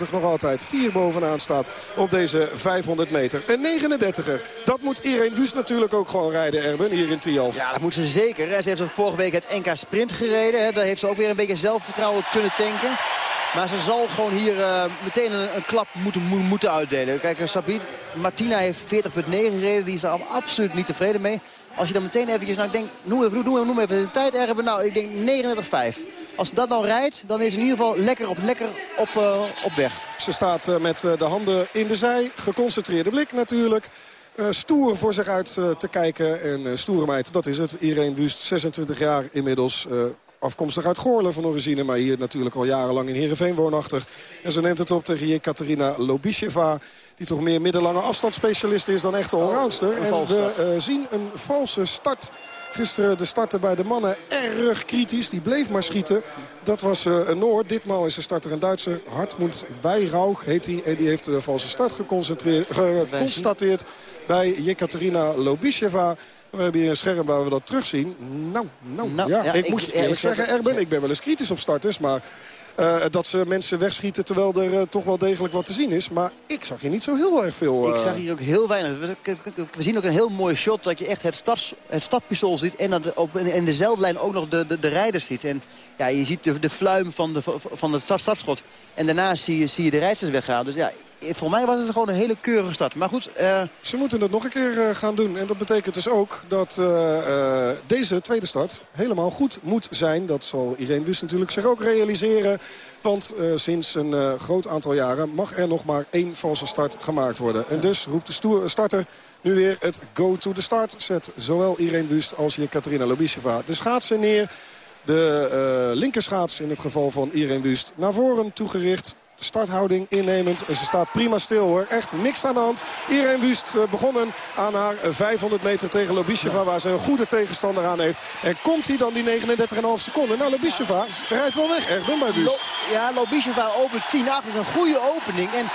39,98 nog altijd vier bovenaan staat op deze 500 meter. Een 39er. Dat moet Irene Wust natuurlijk ook gewoon rijden, Erben, hier in Tialf. Ja, dat moet ze zeker. Ze heeft vorige week het NK Sprint gereden. Daar heeft ze ook weer een beetje zelfvertrouwen kunnen tanken. Maar ze zal gewoon hier uh, meteen een, klap moeten, mo moeten uitdelen. Kijk, Sabine, Martina heeft 40,9 gereden. Die is daar absoluut niet tevreden mee. Als je dan meteen eventjes, nou ik denk, noem even, noem, noem even de tijd ergens. Nou, ik denk 39,5. Als ze dat dan rijdt, dan is in ieder geval lekker op, lekker op, uh, op weg. Ze staat met de handen in de zij. Geconcentreerde blik natuurlijk. Stoer voor zich uit te kijken. En uh, stoere meid, dat is het. Irene Wust, 26 jaar inmiddels afkomstig uit Goorlen van origine. Maar hier natuurlijk al jarenlang in Heerenveen woonachtig. En ze neemt het op tegen Katerina Lobisheva. Die toch meer middellange afstandsspecialist is dan echt een allroundster. En we uh, zien een valse start. Gisteren de starter bij de mannen erg kritisch. Die bleef maar schieten. Dat was uh, een Noord. Ditmaal is de starter een Duitser. Hartmut Weirauch heet hij. En die heeft de valse start geconstateerd bij Jekaterina Lobisheva. We hebben hier een scherm waar we dat terugzien. Nou, nou, nou ja, ja, ik, ik moet je eerlijk zeggen, Erben, ik ben wel eens kritisch op starters. Maar uh, dat ze mensen wegschieten terwijl er uh, toch wel degelijk wat te zien is. Maar ik zag hier niet zo heel erg veel. Uh... Ik zag hier ook heel weinig. We, we, zien ook een heel mooi shot dat je echt het, stads, het stadpistool ziet. En dat op, in dezelfde lijn ook nog de, de, de rijders ziet. En ja, je ziet de, fluim van, de, van het startschot. En daarna zie je, zie je de rijders weggaan. Dus ja, voor mij was het gewoon een hele keurige start. Maar goed... Uh... Ze moeten het nog een keer uh, gaan doen. En dat betekent dus ook dat uh, deze tweede start helemaal goed moet zijn. Dat zal Irene Wust natuurlijk zich ook realiseren. Want sinds een groot aantal jaren mag er nog maar één valse start gemaakt worden. En dus roept de starter nu weer het go to the start. Zet zowel Irene Wust als hier Katerina Lobisheva de schaatsen neer. De uh, linkerschaats in het geval van Irene Wust naar voren toegericht starthouding innemend. En ze staat prima stil hoor. Echt niks aan de hand. Irene Wust uh, begonnen aan haar 500 meter tegen Lobisheva. Waar ze een goede tegenstander aan heeft. En komt hij dan die 39,5 seconden? Nou, Lobisheva rijdt wel weg. Echt dan bij Wust. Ja, Lobisheva opent 10-8. Dat is een goede opening. En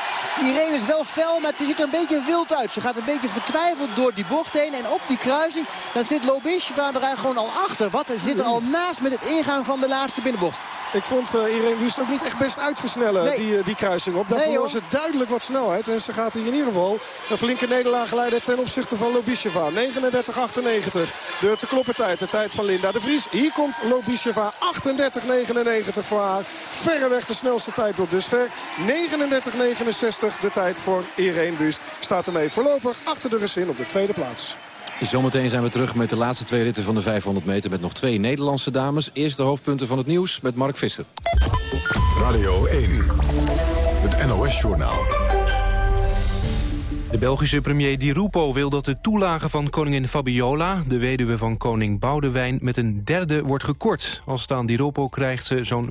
Irene is wel fel, maar het ziet er een beetje wild uit. Ze gaat een beetje vertwijfeld door die bocht heen. En op die kruising, dan zit Lobisheva er gewoon al achter. Wat zit er al naast met het ingang van de laatste binnenbocht. Ik vond uh, Irene Wust ook niet echt best uitversnellen, nee. die, uh, die kruising op. Daar nee, was het duidelijk wat snelheid. En ze gaat hier in ieder geval een flinke nederlaag leiden ten opzichte van Lobisheva. 39-98. De te kloppen tijd. De tijd van Linda de Vries. Hier komt Lobisheva. 38-99 voor haar. Verreweg de snelste tijd tot dusver. 39-69 de tijd voor Irene Wust. Staat ermee voorlopig achter de Russin op de tweede plaats. Zometeen zijn we terug met de laatste twee ritten van de 500 meter... met nog twee Nederlandse dames. Eerst de hoofdpunten van het nieuws met Mark Visser. Radio 1, het NOS-journaal. De Belgische premier Di Rupo wil dat de toelage van koningin Fabiola... de weduwe van koning Boudewijn, met een derde wordt gekort. Als het Di Rupo krijgt ze zo'n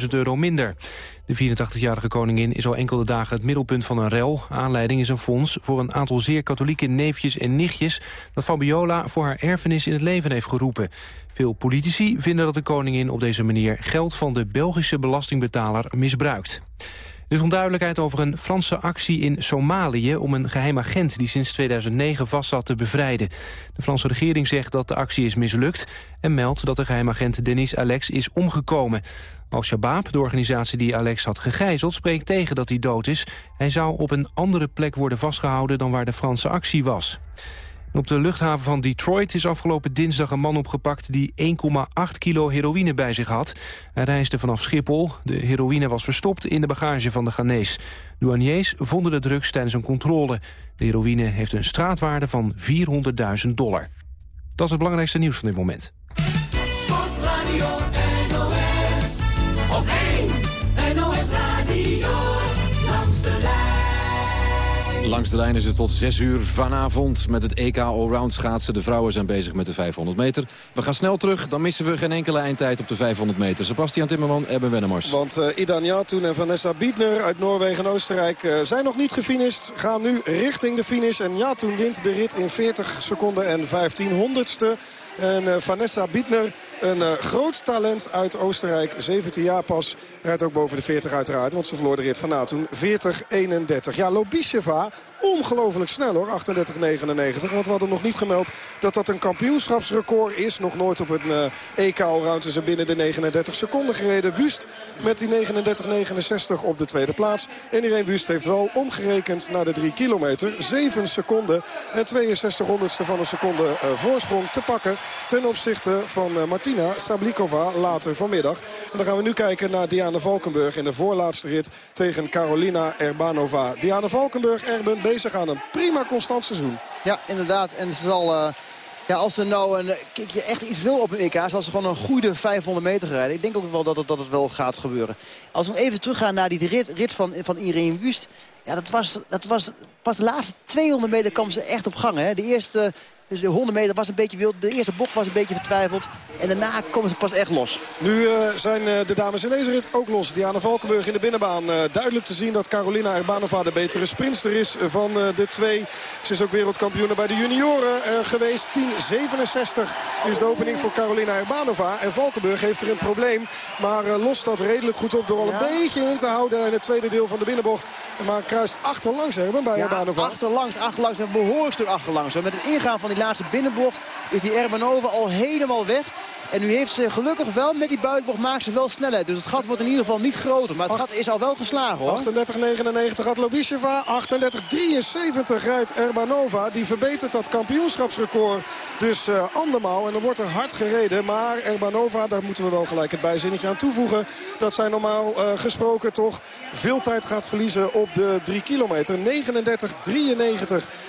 500.000 euro minder. De 84-jarige koningin is al enkele dagen het middelpunt van een rel. Aanleiding is een fonds voor een aantal zeer katholieke neefjes en nichtjes... dat Fabiola voor haar erfenis in het leven heeft geroepen. Veel politici vinden dat de koningin op deze manier... geld van de Belgische belastingbetaler misbruikt. Er is onduidelijkheid over een Franse actie in Somalië... om een geheim agent die sinds 2009 vast zat te bevrijden. De Franse regering zegt dat de actie is mislukt... en meldt dat de geheimagent Denis Alex is omgekomen. Al-Shabaab, de organisatie die Alex had gegijzeld... spreekt tegen dat hij dood is. Hij zou op een andere plek worden vastgehouden... dan waar de Franse actie was. Op de luchthaven van Detroit is afgelopen dinsdag een man opgepakt... die 1,8 kilo heroïne bij zich had. Hij reisde vanaf Schiphol. De heroïne was verstopt in de bagage van de Ghanese. Douaniers vonden de drugs tijdens een controle. De heroïne heeft een straatwaarde van 400.000 dollar. Dat is het belangrijkste nieuws van dit moment. Langs de lijn is het tot 6 uur vanavond met het EK Allround schaatsen. De vrouwen zijn bezig met de 500 meter. We gaan snel terug, dan missen we geen enkele eindtijd op de 500 meter. Sebastian Timmerman, Erben Wennemars. Want uh, Idan Jatoen en Vanessa Biedner uit Noorwegen en Oostenrijk uh, zijn nog niet gefinished. Gaan nu richting de finish en Jatoen wint de rit in 40 seconden en 15 honderdste. En uh, Vanessa Biedner, een uh, groot talent uit Oostenrijk. 17 jaar pas. Rijdt ook boven de 40 uiteraard. Want ze verloor de rit van na toen. 40-31. Ja, Lobisheva ongelooflijk snel hoor. 38-99. Want we hadden nog niet gemeld dat dat een kampioenschapsrecord is. Nog nooit op een uh, EK allround is binnen de 39 seconden gereden. Wust met die 39-69 op de tweede plaats. En Irene Wust heeft wel omgerekend naar de 3 kilometer. 7 seconden en 62 honderdste van een seconde uh, voorsprong te pakken. Ten opzichte van uh, Sablikova later vanmiddag. En dan gaan we nu kijken naar Diana Valkenburg in de voorlaatste rit tegen Carolina Erbanova. Diana Valkenburg, Erben bezig aan een prima constant seizoen. Ja, inderdaad. En ze zal... Uh... Ja, als ze nou een, kijk, je echt iets wil op een EK, zal ze gewoon een goede 500 meter rijden. Ik denk ook wel dat het, dat het wel gaat gebeuren. Als we even teruggaan naar die rit, rit van, van Irene Wust. Ja, dat was, dat was pas de laatste 200 meter kwam ze echt op gang. Hè. De eerste dus de 100 meter was een beetje wild. De eerste bocht was een beetje vertwijfeld. En daarna komen ze pas echt los. Nu uh, zijn uh, de dames in deze rit ook los. Diana Valkenburg in de binnenbaan. Uh, duidelijk te zien dat Carolina Erbanova de betere sprinster is van de twee. Ze is ook wereldkampioen bij de junioren geweest. 10.67 is de opening voor Carolina Erbanova. En Valkenburg heeft er een probleem. Maar lost dat redelijk goed op door al een beetje in te houden in het tweede deel van de binnenbocht. Maar kruist achterlangs hebben bij ja, Erbanova. achterlangs, achterlangs. Een behoorlijk stuk achterlangs. Met het ingaan van die laatste binnenbocht is die Erbanova al helemaal weg. En nu heeft ze gelukkig wel met die buitenbocht maakt ze wel snelheid. Dus het gat wordt in ieder geval niet groter. Maar het gat is al wel geslagen hoor. 38-99 gaat Lobisheva. 38-73 rijdt Erbanova. Die verbetert dat kampioenschapsrecord. Dus uh, andermaal. En dan wordt er hard gereden. Maar Erbanova, daar moeten we wel gelijk het bijzinnetje aan toevoegen. Dat zij normaal uh, gesproken toch veel tijd gaat verliezen op de 3 kilometer. 39-93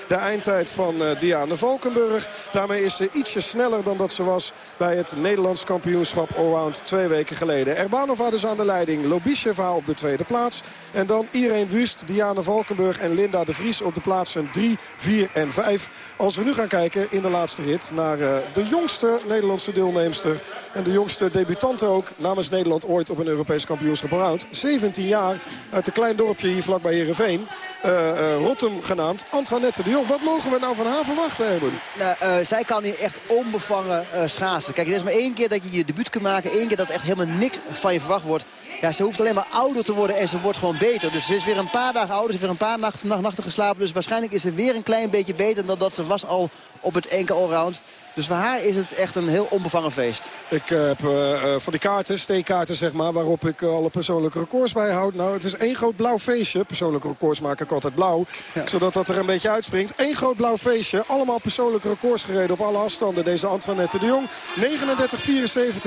de eindtijd van uh, Diane Valkenburg. Daarmee is ze ietsje sneller dan dat ze was bij het Nederlands kampioenschap allround twee weken geleden. Erbanova dus aan de leiding. Lobisheva op de tweede plaats. En dan Irene Wust, Diana Valkenburg en Linda de Vries op de plaatsen 3, 4 en 5. Als we nu gaan kijken in de laatste rit naar uh, de jongste Nederlandse deelnemster. En de jongste debutante ook namens Nederland ooit op een Europees kampioenschap allround. 17 jaar uit een klein dorpje hier vlakbij Heerenveen. Uh, uh, Rotterdam genaamd. Antoinette de Jong. Wat mogen we nou van haar verwachten? Nou, uh, zij kan hier echt onbevangen schaatsen. Kijk, er is maar één keer dat je je debuut kunt maken. één keer dat echt helemaal niks van je verwacht wordt. Ja, ze hoeft alleen maar ouder te worden en ze wordt gewoon beter. Dus ze is weer een paar dagen ouder, ze heeft weer een paar nacht, nachten geslapen. Dus waarschijnlijk is ze weer een klein beetje beter dan dat ze was al op het enkel allround. Dus voor haar is het echt een heel onbevangen feest. Ik heb uh, van die kaarten, steekkaarten zeg maar, waarop ik uh, alle persoonlijke records bijhoud. Nou, het is één groot blauw feestje. Persoonlijke records maak ik altijd blauw. Ja. Zodat dat er een beetje uitspringt. Eén groot blauw feestje. Allemaal persoonlijke records gereden op alle afstanden. Deze Antoinette de Jong.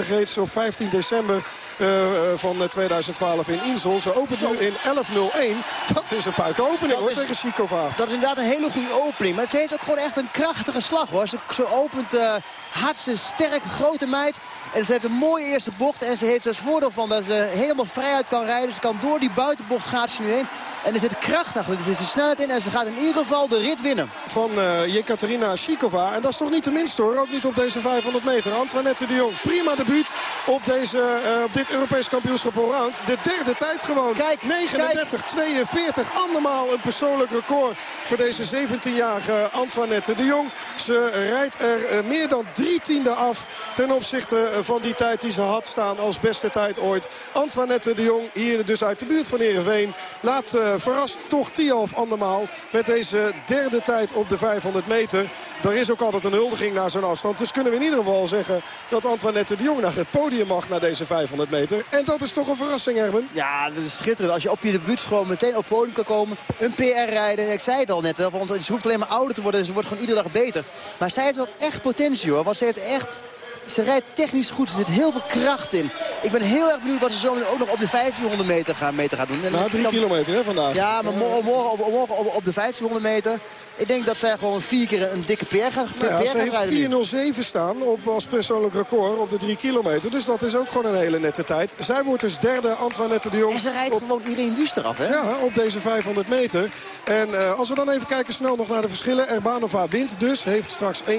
39-74 reed ze op 15 december uh, van 2012 in Insel. Ze opent nu in 11-01. Dat is een puike opening hoor, is, tegen Chicova. Dat is inderdaad een hele goede opening. Maar ze heeft ook gewoon echt een krachtige slag hoor. Ze, ze opent uh, hartstikke sterk, grote meid. En ze heeft een mooie eerste bocht. En ze heeft het voordeel van dat ze helemaal vrijuit kan rijden. Ze kan door die buitenbocht gaat ze nu heen. En er zit kracht achter. Er zit snelheid in. En ze gaat in ieder geval de rit winnen. Van uh, Jekaterina Chikova. En dat is toch niet de minste hoor. Ook niet op deze 500 meter. Antoinette de Jong. Prima debuut op, deze, uh, op dit Europees kampioenschap allround. De derde tijd gewoon. Kijk, 39-42. Andermaal een persoonlijk record voor deze 17-jarige Antoinette de Jong. Ze rijdt er uh, meer dan drie tiende af ten opzichte van die tijd die ze had staan als beste tijd ooit. Antoinette de Jong hier dus uit de buurt van Heerenveen. Laat uh, verrast toch Tialf andermaal met deze derde tijd op de 500 meter. Er is ook altijd een huldiging naar zo'n afstand. Dus kunnen we in ieder geval zeggen dat Antoinette de Jong naar het podium mag naar deze 500 meter. En dat is toch een verrassing, Erben? Ja, dat is schitterend. Als je op je debuut gewoon meteen op het podium kan komen. Een PR rijden. Ik zei het al net, want ze hoeft alleen maar ouder te worden. En ze wordt gewoon iedere dag beter. Maar zij heeft ook echt potentie hoor. Want ze heeft echt ze rijdt technisch goed. Er zit heel veel kracht in. Ik ben heel erg benieuwd wat ze zo ook nog op de 1500 meter gaan, meter gaat doen. En nou, drie kilometer hè, vandaag. Ja, maar morgen, morgen, op, morgen op, op, de 1500 meter. Ik denk dat zij gewoon vier keer een dikke PR gaat, nou ja, ze heeft 4.07 staan op, als persoonlijk record op de 3 kilometer. Dus dat is ook gewoon een hele nette tijd. Zij wordt dus derde, Antoinette de Jong. En ze rijdt op, gewoon Irene Wust eraf, hè? Ja, op deze 500 meter. En uh, als we dan even kijken snel nog naar de verschillen. Erbanova wint dus, heeft straks 1,56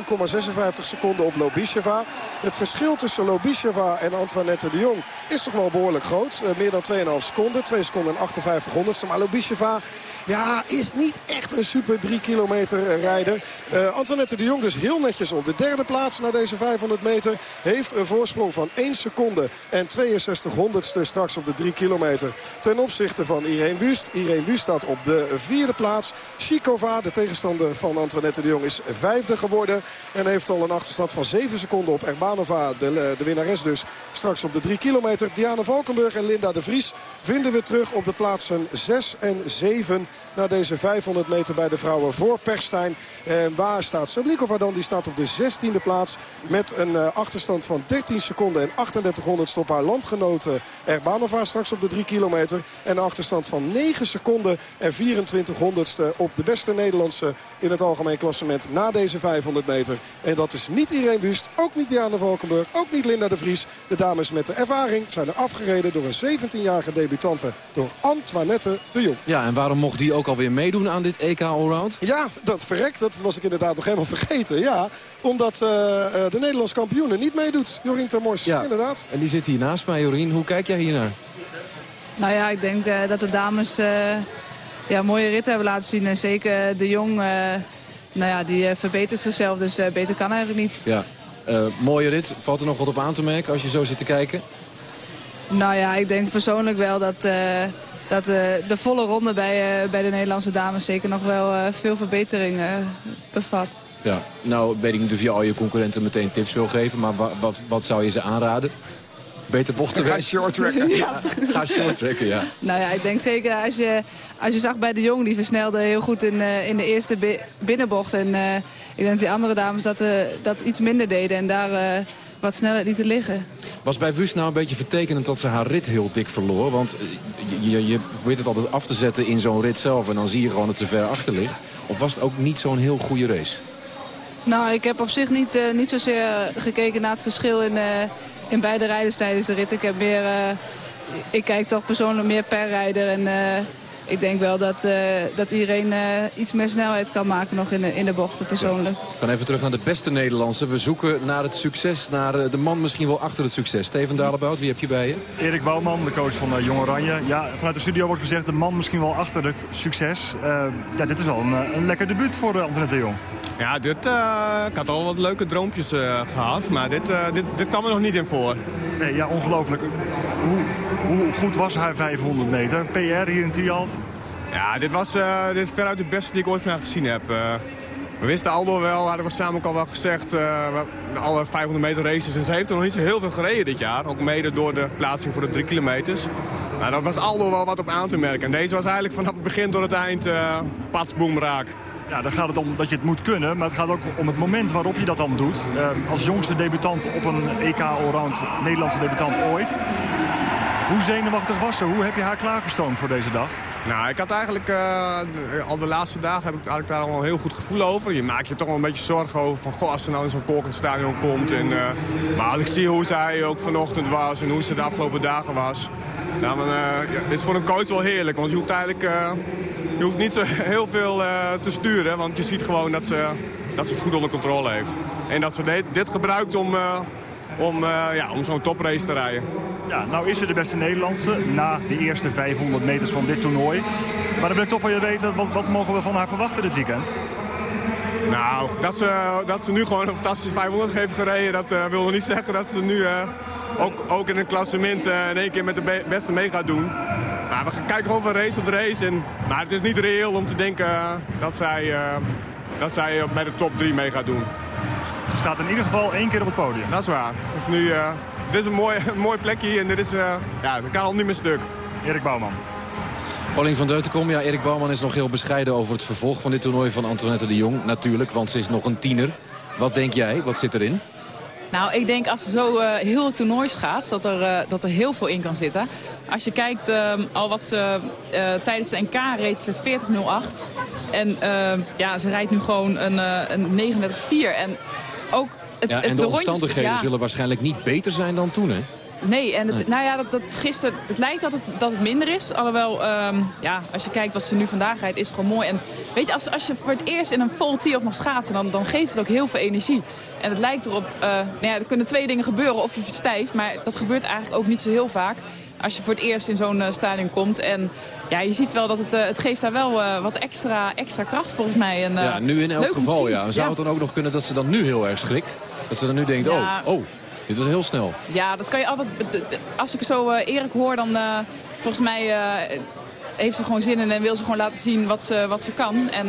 seconden op Lobisheva. Het verschil tussen Lobisheva en Antoinette de Jong is toch wel behoorlijk groot. Uh, meer dan 2,5 seconden, 2 seconden en 58 honderdste. Maar Lobisheva ja, is niet echt een super 3 kilometer rijder. Uh, Antoinette de Jong dus heel netjes op de derde plaats naar deze 500 meter. Heeft een voorsprong van 1 seconde en 62 honderdste straks op de 3 kilometer. Ten opzichte van Irene Wust. Irene Wust staat op de vierde plaats. Chikova, de tegenstander van Antoinette de Jong, is vijfde geworden. En heeft al een achterstand van 7 seconden op Erbanova, de, de winnares dus. Straks op de 3 kilometer. Diana Valkenburg en Linda de Vries vinden we terug op de plaatsen 6 en 7 naar deze 500 meter bij de vrouwen voor Perstijn. En waar staat Sablikova dan? Die staat op de 16e plaats met een uh, achterstand van 13 seconden en 38 honderdste op haar landgenote Erbanova straks op de 3 kilometer. En een achterstand van 9 seconden en 24 honderdste op de beste Nederlandse in het algemeen klassement na deze 500 meter. En dat is niet Irene Wust, ook niet Diana Valkenburg, ook niet Linda de Vries. De dames met de ervaring zijn er afgereden door een 17-jarige debutante, door Antoinette de Jong. Ja, en waarom mocht die ook alweer meedoen aan dit EK Allround? Ja, dat verrekt. Dat was ik inderdaad nog helemaal vergeten. Ja, omdat uh, de Nederlandse kampioene niet meedoet. Jorien Termors, ja. inderdaad. En die zit hier naast mij, Jorien. Hoe kijk jij hiernaar? Nou ja, ik denk uh, dat de dames uh, ja, mooie ritten hebben laten zien. En zeker de Jong, nou ja, die verbetert zichzelf. Dus beter kan eigenlijk niet. Ja, mooie rit. Valt er nog wat op aan te merken als je zo zit te kijken? Nou ja, ik denk persoonlijk wel dat dat uh, de volle ronde bij, uh, bij de Nederlandse dames zeker nog wel uh, veel verbeteringen bevat. Ja, nou weet ik niet of je al je concurrenten meteen tips wil geven, maar wat, wat, wat zou je ze aanraden? Beter bochten Ga short tracken. ja. Ga short tracken, ja. Nou ja, ik denk zeker als je, als je zag bij de Jong, die versnelde heel goed in, in de eerste bi binnenbocht. En ik denk dat die andere dames dat, dat iets minder deden en daar wat sneller niet te liggen. Was bij Wust nou een beetje vertekenend dat ze haar rit heel dik verloor? Want je, je, je probeert het altijd af te zetten in zo'n rit zelf... en dan zie je gewoon dat ze ver achter ligt. Of was het ook niet zo'n heel goede race? Nou, ik heb op zich niet, uh, niet zozeer gekeken naar het verschil in, uh, in beide rijders tijdens de rit. Ik heb meer, uh, ik kijk toch persoonlijk meer per rijder en ik denk wel dat, uh, dat iedereen uh, iets meer snelheid kan maken nog in de, in de bochten persoonlijk. We gaan even terug naar de beste Nederlandse. We zoeken naar het succes, naar uh, de man misschien wel achter het succes. Steven Dalebout, wie heb je bij je? Erik Bouwman, de coach van Jong Oranje. Ja, vanuit de studio wordt gezegd de man misschien wel achter het succes. ja, dit is al een, een lekker debuut voor Antoinette de Jong. Ja, dit, ik had al wat leuke droompjes gehad, maar dit, dit, dit kwam er nog niet in voor. Nee, ja, ongelooflijk. Hoe, hoe goed was hij 500 meter? PR hier in Tialf? Ja, dit was dit veruit de beste die ik ooit van haar gezien heb. We wisten Aldo wel, hadden we samen ook al wel gezegd, alle 500 meter races. En ze heeft er nog niet zo heel veel gereden dit jaar. Ook mede door de plaatsing voor de 3 kilometers. Nou, daar was Aldo wel wat op aan te merken. En deze was eigenlijk vanaf het begin tot het eind uh, patsboom raak. Ja, dan gaat het om dat je het moet kunnen, maar het gaat ook om het moment waarop je dat dan doet. Uh, als jongste debutant op een EK Allround, Nederlandse debutant ooit. Hoe zenuwachtig was ze? Hoe heb je haar klaargestoomd voor deze dag? Nou, ik had eigenlijk uh, al de laatste dagen heb ik, ik daar al een heel goed gevoel over. Je maakt je toch wel een beetje zorgen over van, goh, als ze nou in zo'n kolkend stadion komt. En, uh, maar als ik zie hoe zij ook vanochtend was en hoe ze de afgelopen dagen was. Nou, dan, ja, is voor een coach wel heerlijk, want je hoeft eigenlijk je hoeft niet zo heel veel te sturen. Want je ziet gewoon dat ze, dat ze het goed onder controle heeft. En dat ze dit, dit gebruikt om, om, ja, om zo'n toprace te rijden. Ja, nou is ze de beste Nederlandse na de eerste 500 meters van dit toernooi. Maar dan wil ik toch van je weten, wat, wat mogen we van haar verwachten dit weekend? Nou, dat ze, dat ze nu gewoon een fantastische 500 heeft gereden, dat uh, wil niet zeggen dat ze nu uh, ook, ook in een klassement uh, in één keer met de beste mee gaat doen. Maar we kijken gewoon van race tot race. En, maar het is niet reëel om te denken dat zij, dat zij bij de top 3 mee gaat doen. Ze staat in ieder geval één keer op het podium. Dat is waar. Dat is nu, dit is een mooi, een mooi plekje hier en dit is, uh, ja, dat kan al niet meer stuk. Erik Bouwman. Pauline van Deutenkom, ja, Erik Bouwman is nog heel bescheiden over het vervolg van dit toernooi van Antoinette de Jong. Natuurlijk, want ze is nog een tiener. Wat denk jij? Wat zit erin? Nou, ik denk als ze zo uh, heel het toernoois gaat, dat er, uh, dat er heel veel in kan zitten. Als je kijkt uh, al wat ze tijdens de NK reed ze 40.08. En ja, ze rijdt nu gewoon een, een 39.4. En ook het, ja, en de, de omstandigheden ja. zullen waarschijnlijk niet beter zijn dan toen, hè? Nee, en het, nee. nou ja, dat, dat gisteren, het lijkt dat het, dat het minder is. Alhoewel, um, ja, als je kijkt wat ze nu vandaag rijdt, is het gewoon mooi. En weet je, als, als je voor het eerst in een volle tee of mag schaatsen, dan, dan geeft het ook heel veel energie. En het lijkt erop, uh, nou ja, er kunnen twee dingen gebeuren. Of je verstijft, maar dat gebeurt eigenlijk ook niet zo heel vaak. Als je voor het eerst in zo'n uh, stadion komt. En ja, je ziet wel dat het, uh, het geeft daar wel uh, wat extra, extra kracht volgens mij. En, ja, nu in elk geval, ja. Zou ja. het dan ook nog kunnen dat ze dan nu heel erg schrikt? Dat ze dan nu denkt, ja. oh, oh, dit is heel snel. Ja, dat kan je altijd... Als ik zo uh, Erik hoor, dan volgens mij heeft ze gewoon zin in en wil ze gewoon laten zien wat ze, wat ze kan. En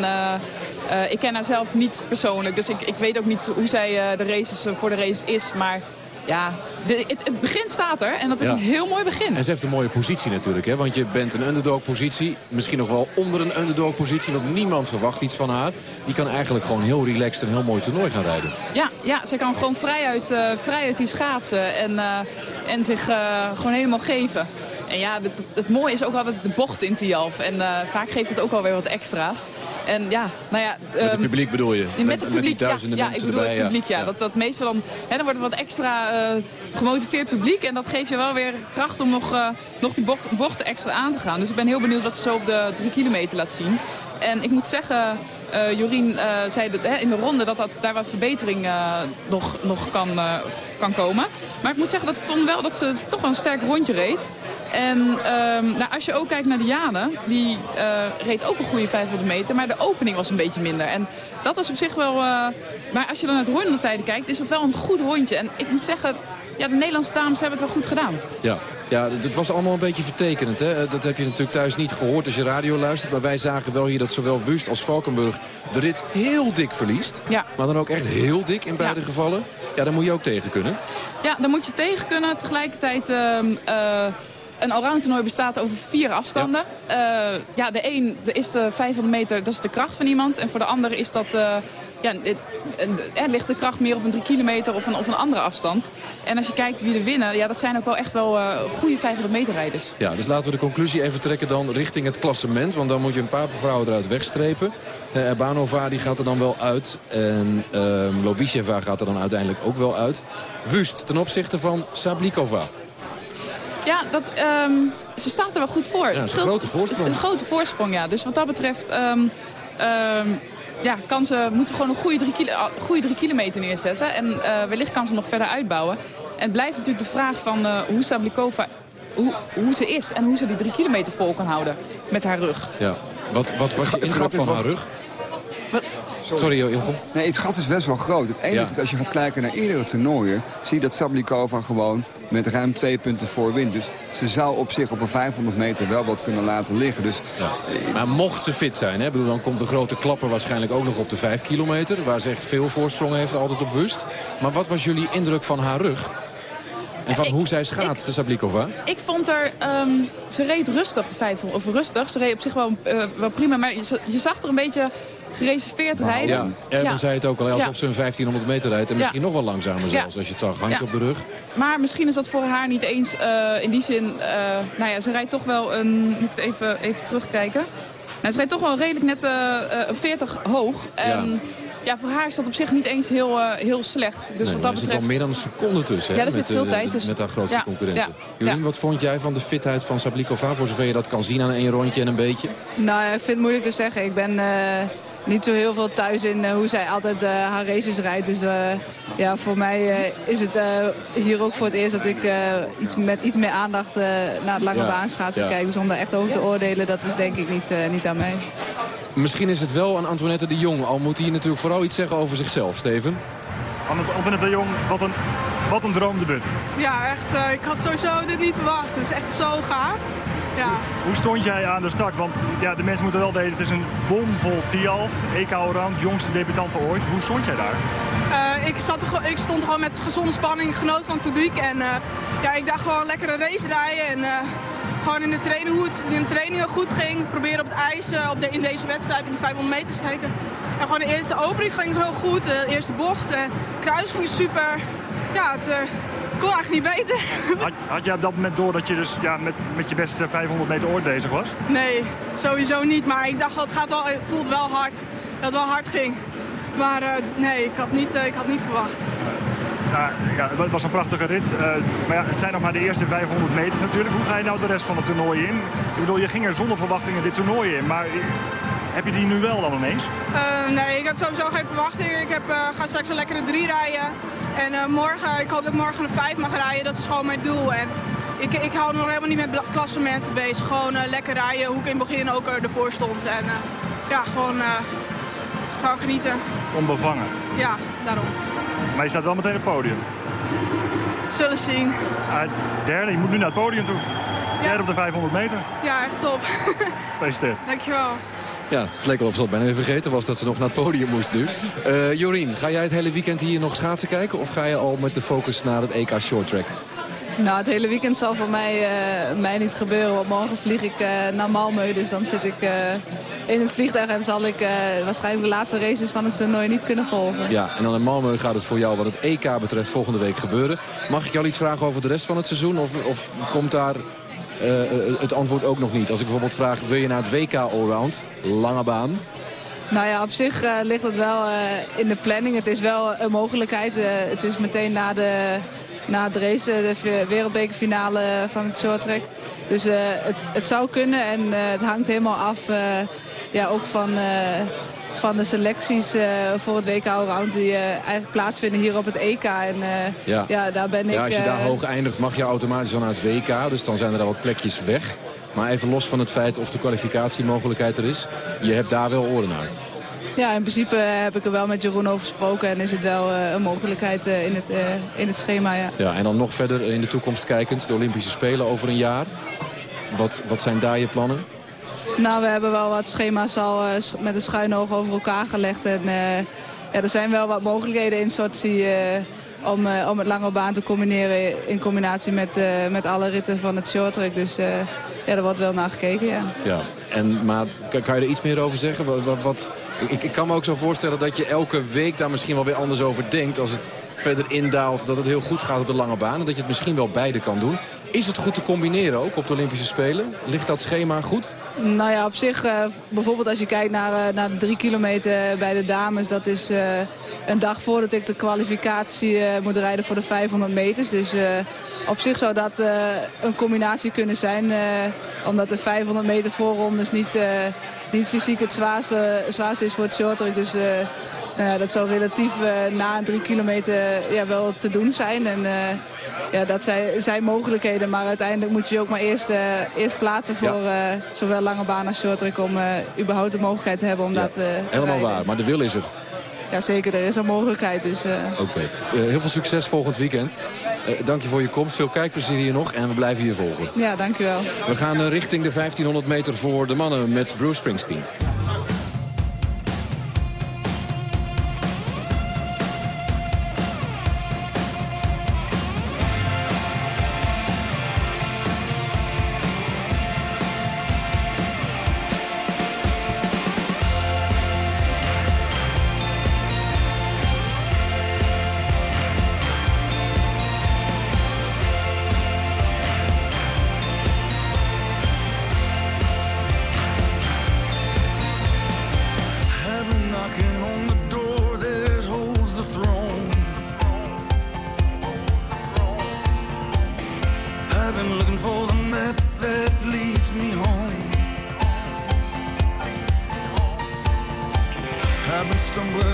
ik ken haar zelf niet persoonlijk, dus ik, ik weet ook niet hoe zij de races voor de races is. Maar ja, de, het, het, begin staat er en dat is ja. een heel mooi begin. En ze heeft een mooie positie natuurlijk, hè? want je bent een underdog-positie. Misschien nog wel onder een underdog-positie, want niemand verwacht iets van haar. Die kan eigenlijk gewoon heel relaxed een heel mooi toernooi gaan rijden. Ja, ja ze kan gewoon vrij uit, uh, vrij uit die schaatsen en, uh, en zich uh, gewoon helemaal geven. En ja, het, het, mooie is ook altijd de bocht in Tialf. En uh, vaak geeft het ook wel weer wat extra's. En ja, nou ja... Um, met het publiek bedoel je? Met, met het publiek, met duizenden ja, mensen ja, ik bedoel erbij. het publiek, ja. ja. Dat, dat meestal dan, hè, dan wordt er wat extra uh, gemotiveerd publiek. En dat geeft je wel weer kracht om nog, uh, nog die bocht, extra aan te gaan. Dus ik ben heel benieuwd wat ze zo op de drie kilometer laat zien. En ik moet zeggen, uh, Jorien uh, zei dat, hè, in de ronde dat, dat daar wat verbetering uh, nog, nog kan, kan komen. Maar ik moet zeggen dat ik vond wel dat ze toch wel een sterk rondje reed. En um, nou, als je ook kijkt naar Diane, die reed ook een goede 500 meter. Maar de opening was een beetje minder. En dat was op zich wel... maar als je dan naar het rondetijden kijkt, is dat wel een goed rondje. En ik moet zeggen, ja, de Nederlandse dames hebben het wel goed gedaan. Ja, ja, het was allemaal een beetje vertekenend. Hè? Dat heb je natuurlijk thuis niet gehoord als je radio luistert. Maar wij zagen wel hier dat zowel Wust als Valkenburg de rit heel dik verliest. Ja. Maar dan ook echt heel dik in beide ja. gevallen. Ja, daar moet je ook tegen kunnen. Ja, daar moet je tegen kunnen. Tegelijkertijd... Uh, uh, een allround toernooi bestaat over vier afstanden. Ja, uh, ja de een de is de 500 meter, dat is de kracht van iemand. En voor de andere is dat uh, ja, het- er ligt de kracht meer op een 3 kilometer of een, of een andere afstand. En als je kijkt wie er winnen, ja, dat zijn ook wel echt wel eh, goede 500 meter rijders. Ja, dus laten we de conclusie even trekken dan richting het klassement. Want dan moet je een paar vrouwen eruit wegstrepen. Eh, Erbanova die gaat er dan wel uit. En ehm Lobisheva gaat er dan uiteindelijk ook wel uit. Wust ten opzichte van Sablikova. Ja, dat, ehm, ze staat er wel goed voor. het is een grote voorsprong. Een grote voorsprong, ja. Dus wat dat betreft ehm, ehm, ja, kan ze, moet ze gewoon een goede drie, kilo, goede drie kilometer neerzetten. En eh, wellicht kan ze nog verder uitbouwen. En het blijft natuurlijk de vraag van eh, hoe Sablikova... Hoe, hoe ze is en hoe ze die drie kilometer vol kan houden met haar rug. Ja. Wat, wat was je het indruk van haar rug? Sorry, Jochem. Nee, het gat is best wel groot. Het enige Ja. is, als je gaat kijken naar eerdere toernooien... zie je dat Sablikova gewoon met ruim twee punten voor wint. Dus ze zou op zich op een 500 meter wel wat kunnen laten liggen. Dus Maar mocht ze fit zijn, hè, bedoel, dan komt de grote klapper waarschijnlijk ook nog op de 5 kilometer. Waar ze echt veel voorsprong heeft, altijd op Wust. Maar wat was jullie indruk van haar rug? En van hoe zij schaatste, Sablikova? Ik vond er, ehm, ze reed rustig, de 500, of rustig. Ze reed op zich wel, eh, wel prima, maar je, je zag er een beetje gereserveerd rijden. Ja, Erwin zei het ook al, alsof Ja. ze een 1500 meter rijdt. En Ja. misschien nog wel langzamer Ja. zelfs, als je het zag. Handje Ja. op de rug. Maar misschien is dat voor haar niet eens eh, in die zin... eh, nou ja, ze rijdt toch wel een... Moet ik het even, even terugkijken? Nou, ze rijdt toch wel redelijk net eh, een 40 hoog. En ja. voor haar is dat op zich niet eens heel, eh, heel slecht. Dus nee, wat dat er zit betreft... wel meer dan een seconde tussen. Ja, er zit met, veel tijd tussen. Met haar grootste Ja, concurrenten. ja, Jolien, ja. wat vond jij van de fitheid van Sablikova? Voor zover je dat kan zien aan één rondje en een beetje. Nou, ja, ik vind het moeilijk te zeggen. Ik ben eh, niet zo heel veel thuis in eh, hoe zij altijd eh, haar races rijdt. Dus eh, ja, voor mij eh, is het eh, hier ook voor het eerst dat ik eh, iets, met iets meer aandacht eh, naar het lange Ja, baanschaatsen ja. kijk. Dus om daar echt over te oordelen, dat is denk ik niet, eh, niet aan mij. Misschien is het wel aan Antoinette de Jong. Al moet hij natuurlijk vooral iets zeggen over zichzelf, Steven. Antoinette de Jong, wat een, wat een droomdebuut. Ja, echt. eh, ik had sowieso dit niet verwacht. Het is echt zo gaaf. Ja. Hoe stond jij aan de start? Want ja, de mensen moeten wel weten, het is een bomvol Tialf, EK Allround, jongste debutante ooit. Hoe stond jij daar? Eh, ik, zat er, ik stond gewoon met gezonde spanning, genoot van het publiek. En eh, ja, ik dacht gewoon lekker een race rijden. En eh, gewoon in de, training, hoe het in de trainingen goed ging. Proberen op het ijs op de, in deze wedstrijd in die 500 meter te steken. En gewoon de eerste opening ging heel goed. de eerste bocht. kruis ging super. Ja, het kon eigenlijk niet beter. Had, had jij op dat moment door dat je dus ja, met, met je beste 500 meter ooit bezig was? Nee, sowieso niet. Maar ik dacht, het, gaat wel, het voelt wel hard. Dat het wel hard ging. Maar eh, nee, ik had, niet, eh, ik had niet verwacht. Ja, ja, het was een prachtige rit. eh, maar ja, het zijn nog maar de eerste 500 meters natuurlijk. Hoe ga je nou de rest van het toernooi in? Ik bedoel, je ging er zonder verwachtingen dit toernooi in. Maar heb je die nu wel dan ineens? Eh, nee, ik heb sowieso geen verwachtingen. Ik heb, eh, ga straks een lekkere drie rijden. En eh, morgen, ik hoop dat ik morgen een vijf mag rijden. Dat is gewoon mijn doel. En ik, ik hou nog helemaal niet met klassementen bezig. Gewoon lekker rijden, hoe ik in het begin ook ervoor stond. En ja, gewoon, gewoon genieten. Onbevangen. Ja, daarom. Maar je staat wel meteen op het podium. Zullen zien. Derde, je moet nu naar het podium toe. Derde op de 500 meter. Ja, echt top. Gefeliciteerd. Dankjewel. Ja, het leek wel of ze dat bijna even vergeten was dat ze nog naar het podium moest nu. Eh Jorien, ga jij het hele weekend hier nog schaatsen kijken? Of ga je al met de focus naar het EK Short Track? Nou, het hele weekend zal voor mij, eh, mij niet gebeuren. Want morgen vlieg ik eh, naar Malmö. Dus dan zit ik in het vliegtuig en zal ik waarschijnlijk de laatste races van het toernooi niet kunnen volgen. Ja, en dan in Malmö gaat het voor jou wat het EK betreft volgende week gebeuren. Mag ik jou iets vragen over de rest van het seizoen? Of, of komt daar het antwoord ook nog niet? Als ik bijvoorbeeld vraag, wil je naar het WK Allround? Lange baan. Nou ja, op zich eh, ligt het wel eh, in de planning. Het is wel een mogelijkheid. Eh, het is meteen na de, na de race, eh, de wereldbekerfinale van het shorttrack. Dus eh, het, het zou kunnen en eh, het hangt helemaal af eh, ja, ook van, eh, van de selecties eh, voor het WK Allround die eh, eigenlijk plaatsvinden hier op het EK. En eh, Ja. ja. daar ben ik... Ja, als je daar hoog eindigt mag je automatisch dan naar het WK. Dus dan zijn er al wat plekjes weg. Maar even los van het feit of de kwalificatiemogelijkheid er is. Je hebt daar wel oren naar. Ja, in principe heb ik er wel met Jeroen over gesproken en is het wel een mogelijkheid in, het, in het schema, ja. Ja, en dan nog verder in de toekomst kijkend. De Olympische Spelen over een jaar. Wat, wat zijn daar je plannen? Nou, we hebben wel wat schema's al eh, met een schuin oog over elkaar gelegd. En eh, ja, er zijn wel wat mogelijkheden in Sochi eh, om, om het lange baan te combineren in combinatie met, met alle ritten van het shorttrack. Dus ja, er wordt wel naar gekeken, ja. Ja, en, maar kan je er iets meer over zeggen? Wat, wat, wat- ik, ik kan me ook zo voorstellen dat je elke week daar misschien wel weer anders over denkt. Als het verder indaalt, dat het heel goed gaat op de lange baan. En dat je het misschien wel beide kan doen. Is het goed te combineren ook op de Olympische Spelen? Ligt dat schema goed? Nou ja, op zich, eh, bijvoorbeeld als je kijkt naar, eh, naar de drie kilometer bij de dames... dat is eh, een dag voordat ik de kwalificatie moet rijden voor de 500 meters. Dus op zich zou dat een combinatie kunnen zijn. omdat de 500 meter voorrondes niet, niet fysiek het zwaarste, zwaarste is voor het shorttrack. Dus nou ja, dat zou relatief eh, na drie kilometer ja, wel te doen zijn. En, eh, ja, dat zijn, zijn mogelijkheden, maar uiteindelijk moet je je ook maar eerst, eh, eerst plaatsen voor zowel lange baan als shorttrack om eh, überhaupt de mogelijkheid te hebben om dat te Helemaal rijden. waar, maar de wil is er. Ja, zeker, er is een mogelijkheid. Dus, Oké. Heel veel succes volgend weekend. Dank je voor je komst. Veel kijkplezier hier nog en we blijven je volgen. ja, dankjewel. We gaan richting de 1500 meter voor de mannen met Bruce Springsteen.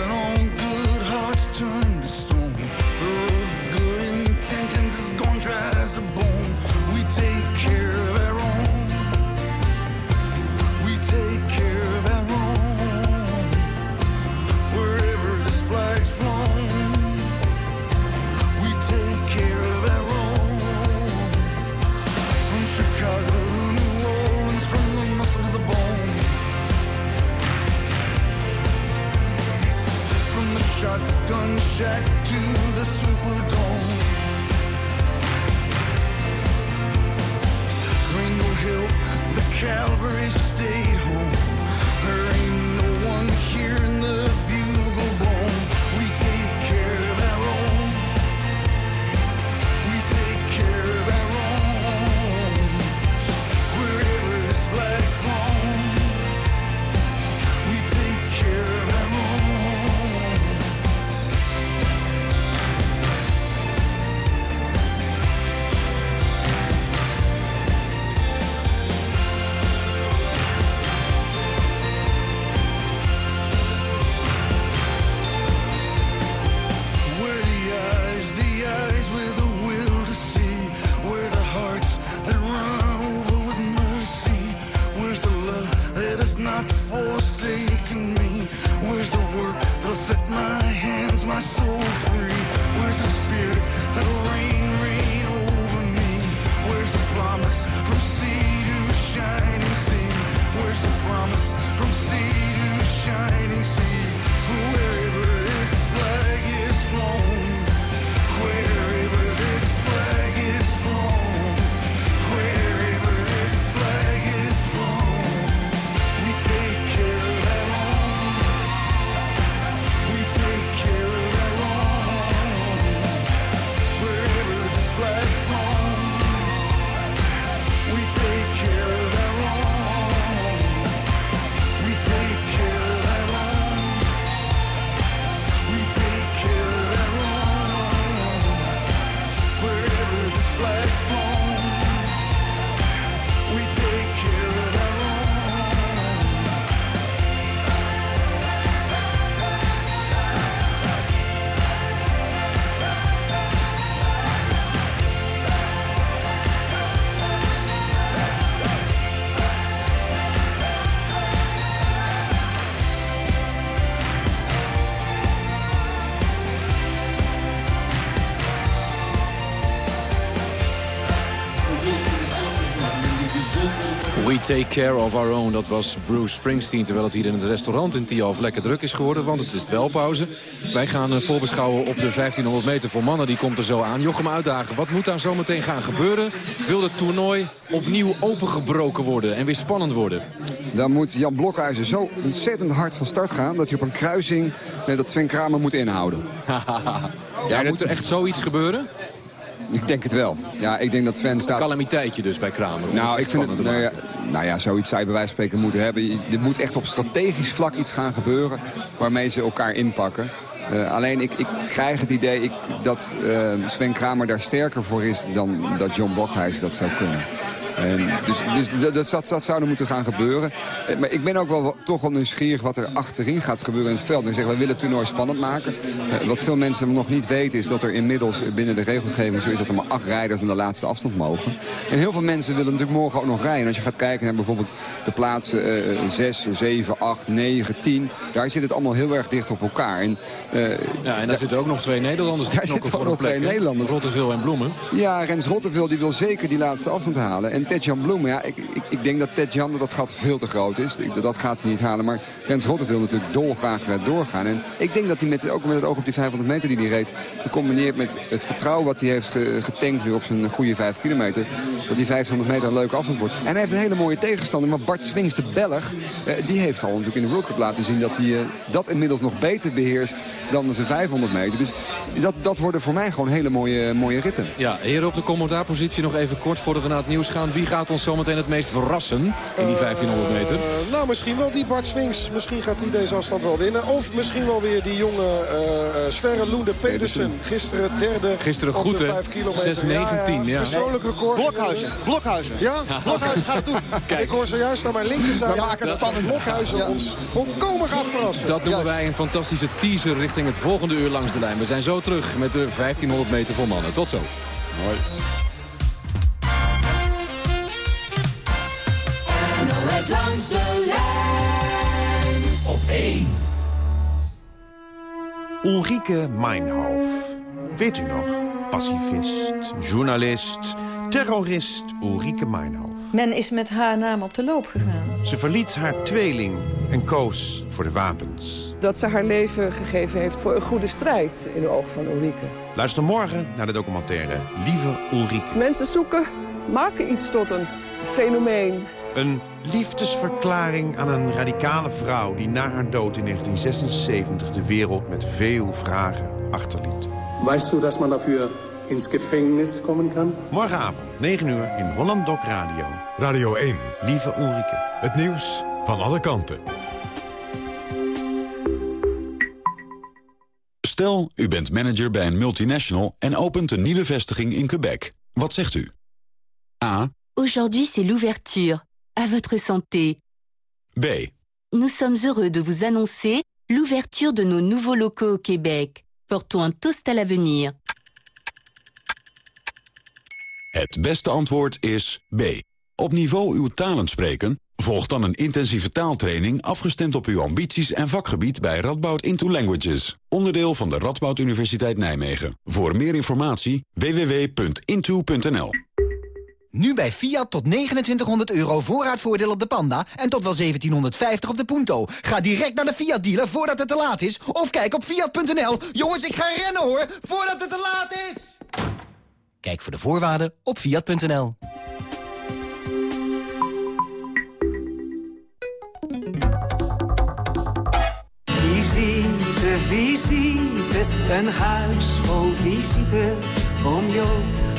Stumbling on good hearts turned to stone. Jack to the Superdome. Greenwood Hill, the Calvary State. Take care of our own. Dat was Bruce Springsteen. Terwijl het hier in het restaurant in Tialf lekker druk is geworden. Want het is wel pauze. Wij gaan uh, voorbeschouwen op de 1500 meter voor mannen. Die komt er zo aan. Jochem uitdagen. Wat moet daar zometeen gaan gebeuren? Wil het toernooi opnieuw opengebroken worden en weer spannend worden? Dan moet Jan Blokhuizen zo ontzettend hard van start gaan... dat hij op een kruising dat Sven Kramer moet inhouden. ja, moet er echt zoiets gebeuren? Ik denk het wel. Ja, ik denk dat Sven staat... Een calamiteitje dus bij Kramer. Nou, ik vind het... Nou ja, nou ja, zoiets zou je bij wijze van spreken moeten hebben. Er moet echt op strategisch vlak iets gaan gebeuren... waarmee ze elkaar inpakken. Uh, alleen ik, ik, krijg het idee ik, dat uh, Sven Kramer daar sterker voor is... dan dat John Blokhuis dat zou kunnen. En dus dus dat, dat, dat, zou er moeten gaan gebeuren. Eh, maar ik ben ook wel toch wel nieuwsgierig wat er achterin gaat gebeuren in het veld. Ik zeg, we willen het toernooi spannend maken. Uh, wat veel mensen nog niet weten is dat er inmiddels binnen de regelgeving zo is dat er maar acht rijders naar de laatste afstand mogen. En heel veel mensen willen natuurlijk morgen ook nog rijden. als je gaat kijken naar bijvoorbeeld de plaatsen uh, 6, 7, 8, 9, 10. Daar zit het allemaal heel erg dicht op elkaar. En, uh, ja, en daar zitten ook nog twee Nederlanders. Daar zitten ook nog twee Nederlanders. Rotteveel en Bloemen. Ja, Rens Rotteveel die wil zeker die laatste afstand halen. En Tetjan Bloemen, ja, ik, ik, denk dat Tetjan dat gat veel te groot is. Dat gaat hij niet halen. Maar Rens Rotter wil natuurlijk dolgraag doorgaan. En ik denk dat hij met, ook met het oog op die 500 meter die hij reed... gecombineerd met het vertrouwen wat hij heeft getankt weer op zijn goede 5 kilometer... dat die 500 meter een leuke afstand wordt. En hij heeft een hele mooie tegenstander. Maar Bart Swings, de Belg, eh, die heeft al natuurlijk in de World Cup laten zien... dat hij eh, dat inmiddels nog beter beheerst dan zijn 500 meter. Dus dat, dat worden voor mij gewoon hele mooie, mooie ritten. Ja, heren op de commentaarpositie nog even kort voordat we naar het nieuws gaan. Wie gaat ons zometeen het meest verrassen in die 1500 meter? Uh, nou, misschien wel die Bart Swings. Misschien gaat hij deze afstand wel winnen. Of misschien wel weer die jonge uh, Sverre Loende Pedersen. Gisteren derde Gisteren goed, hè? 6-19, ja, ja. Persoonlijk record. Blokhuizen. Blokhuizen. Ja, Blokhuizen gaat het doen. Kijk. Ik hoor zojuist aan mijn linkerzijde dat, het spannend. Blokhuizen ja. ons volkomen gaat verrassen. Dat noemen wij een fantastische teaser richting het volgende uur langs de lijn. We zijn zo terug met de 1500 meter voor mannen. Tot zo. Mooi. Langs de lijn op 1. Ulrike Meinhof. Weet u nog? Pacifist, journalist, terrorist Ulrike Meinhof. Men is met haar naam op de loop gegaan. Ze verliet haar tweeling en koos voor de wapens. Dat ze haar leven gegeven heeft voor een goede strijd in de oog van Ulrike. Luister morgen naar de documentaire Lieve Ulrike. Mensen zoeken, maken iets tot een fenomeen. Een liefdesverklaring aan een radicale vrouw... die na haar dood in 1976 de wereld met veel vragen achterliet. Weißt du, dass man dafür ins Gefängnis kommen kan? Morgenavond, 9 uur, in Holland Doc Radio. Radio 1. Lieve Ulrike. Het nieuws van alle kanten. Stel, u bent manager bij een multinational en opent een nieuwe vestiging in Quebec. Wat zegt u? A. Aujourd'hui, c'est l'ouverture. À votre santé. B. Nous sommes heureux de vous annoncer l'ouverture de nos nouveaux locaux au Québec. Portons un toast à l'avenir. Het beste antwoord is B. Op niveau uw talen spreken? Volg dan een intensieve taaltraining afgestemd op uw ambities en vakgebied bij Radboud Into Languages. Onderdeel van de Radboud Universiteit Nijmegen. Voor meer informatie www.into.nl Nu bij Fiat tot 2900 euro voorraadvoordeel op de Panda en tot wel 1750 op de Punto. Ga direct naar de Fiat dealer voordat het te laat is of kijk op fiat.nl. Jongens, ik ga rennen hoor, voordat het te laat is! Kijk voor de voorwaarden op fiat.nl. Visite, visite, een huis vol visite. Oom Joop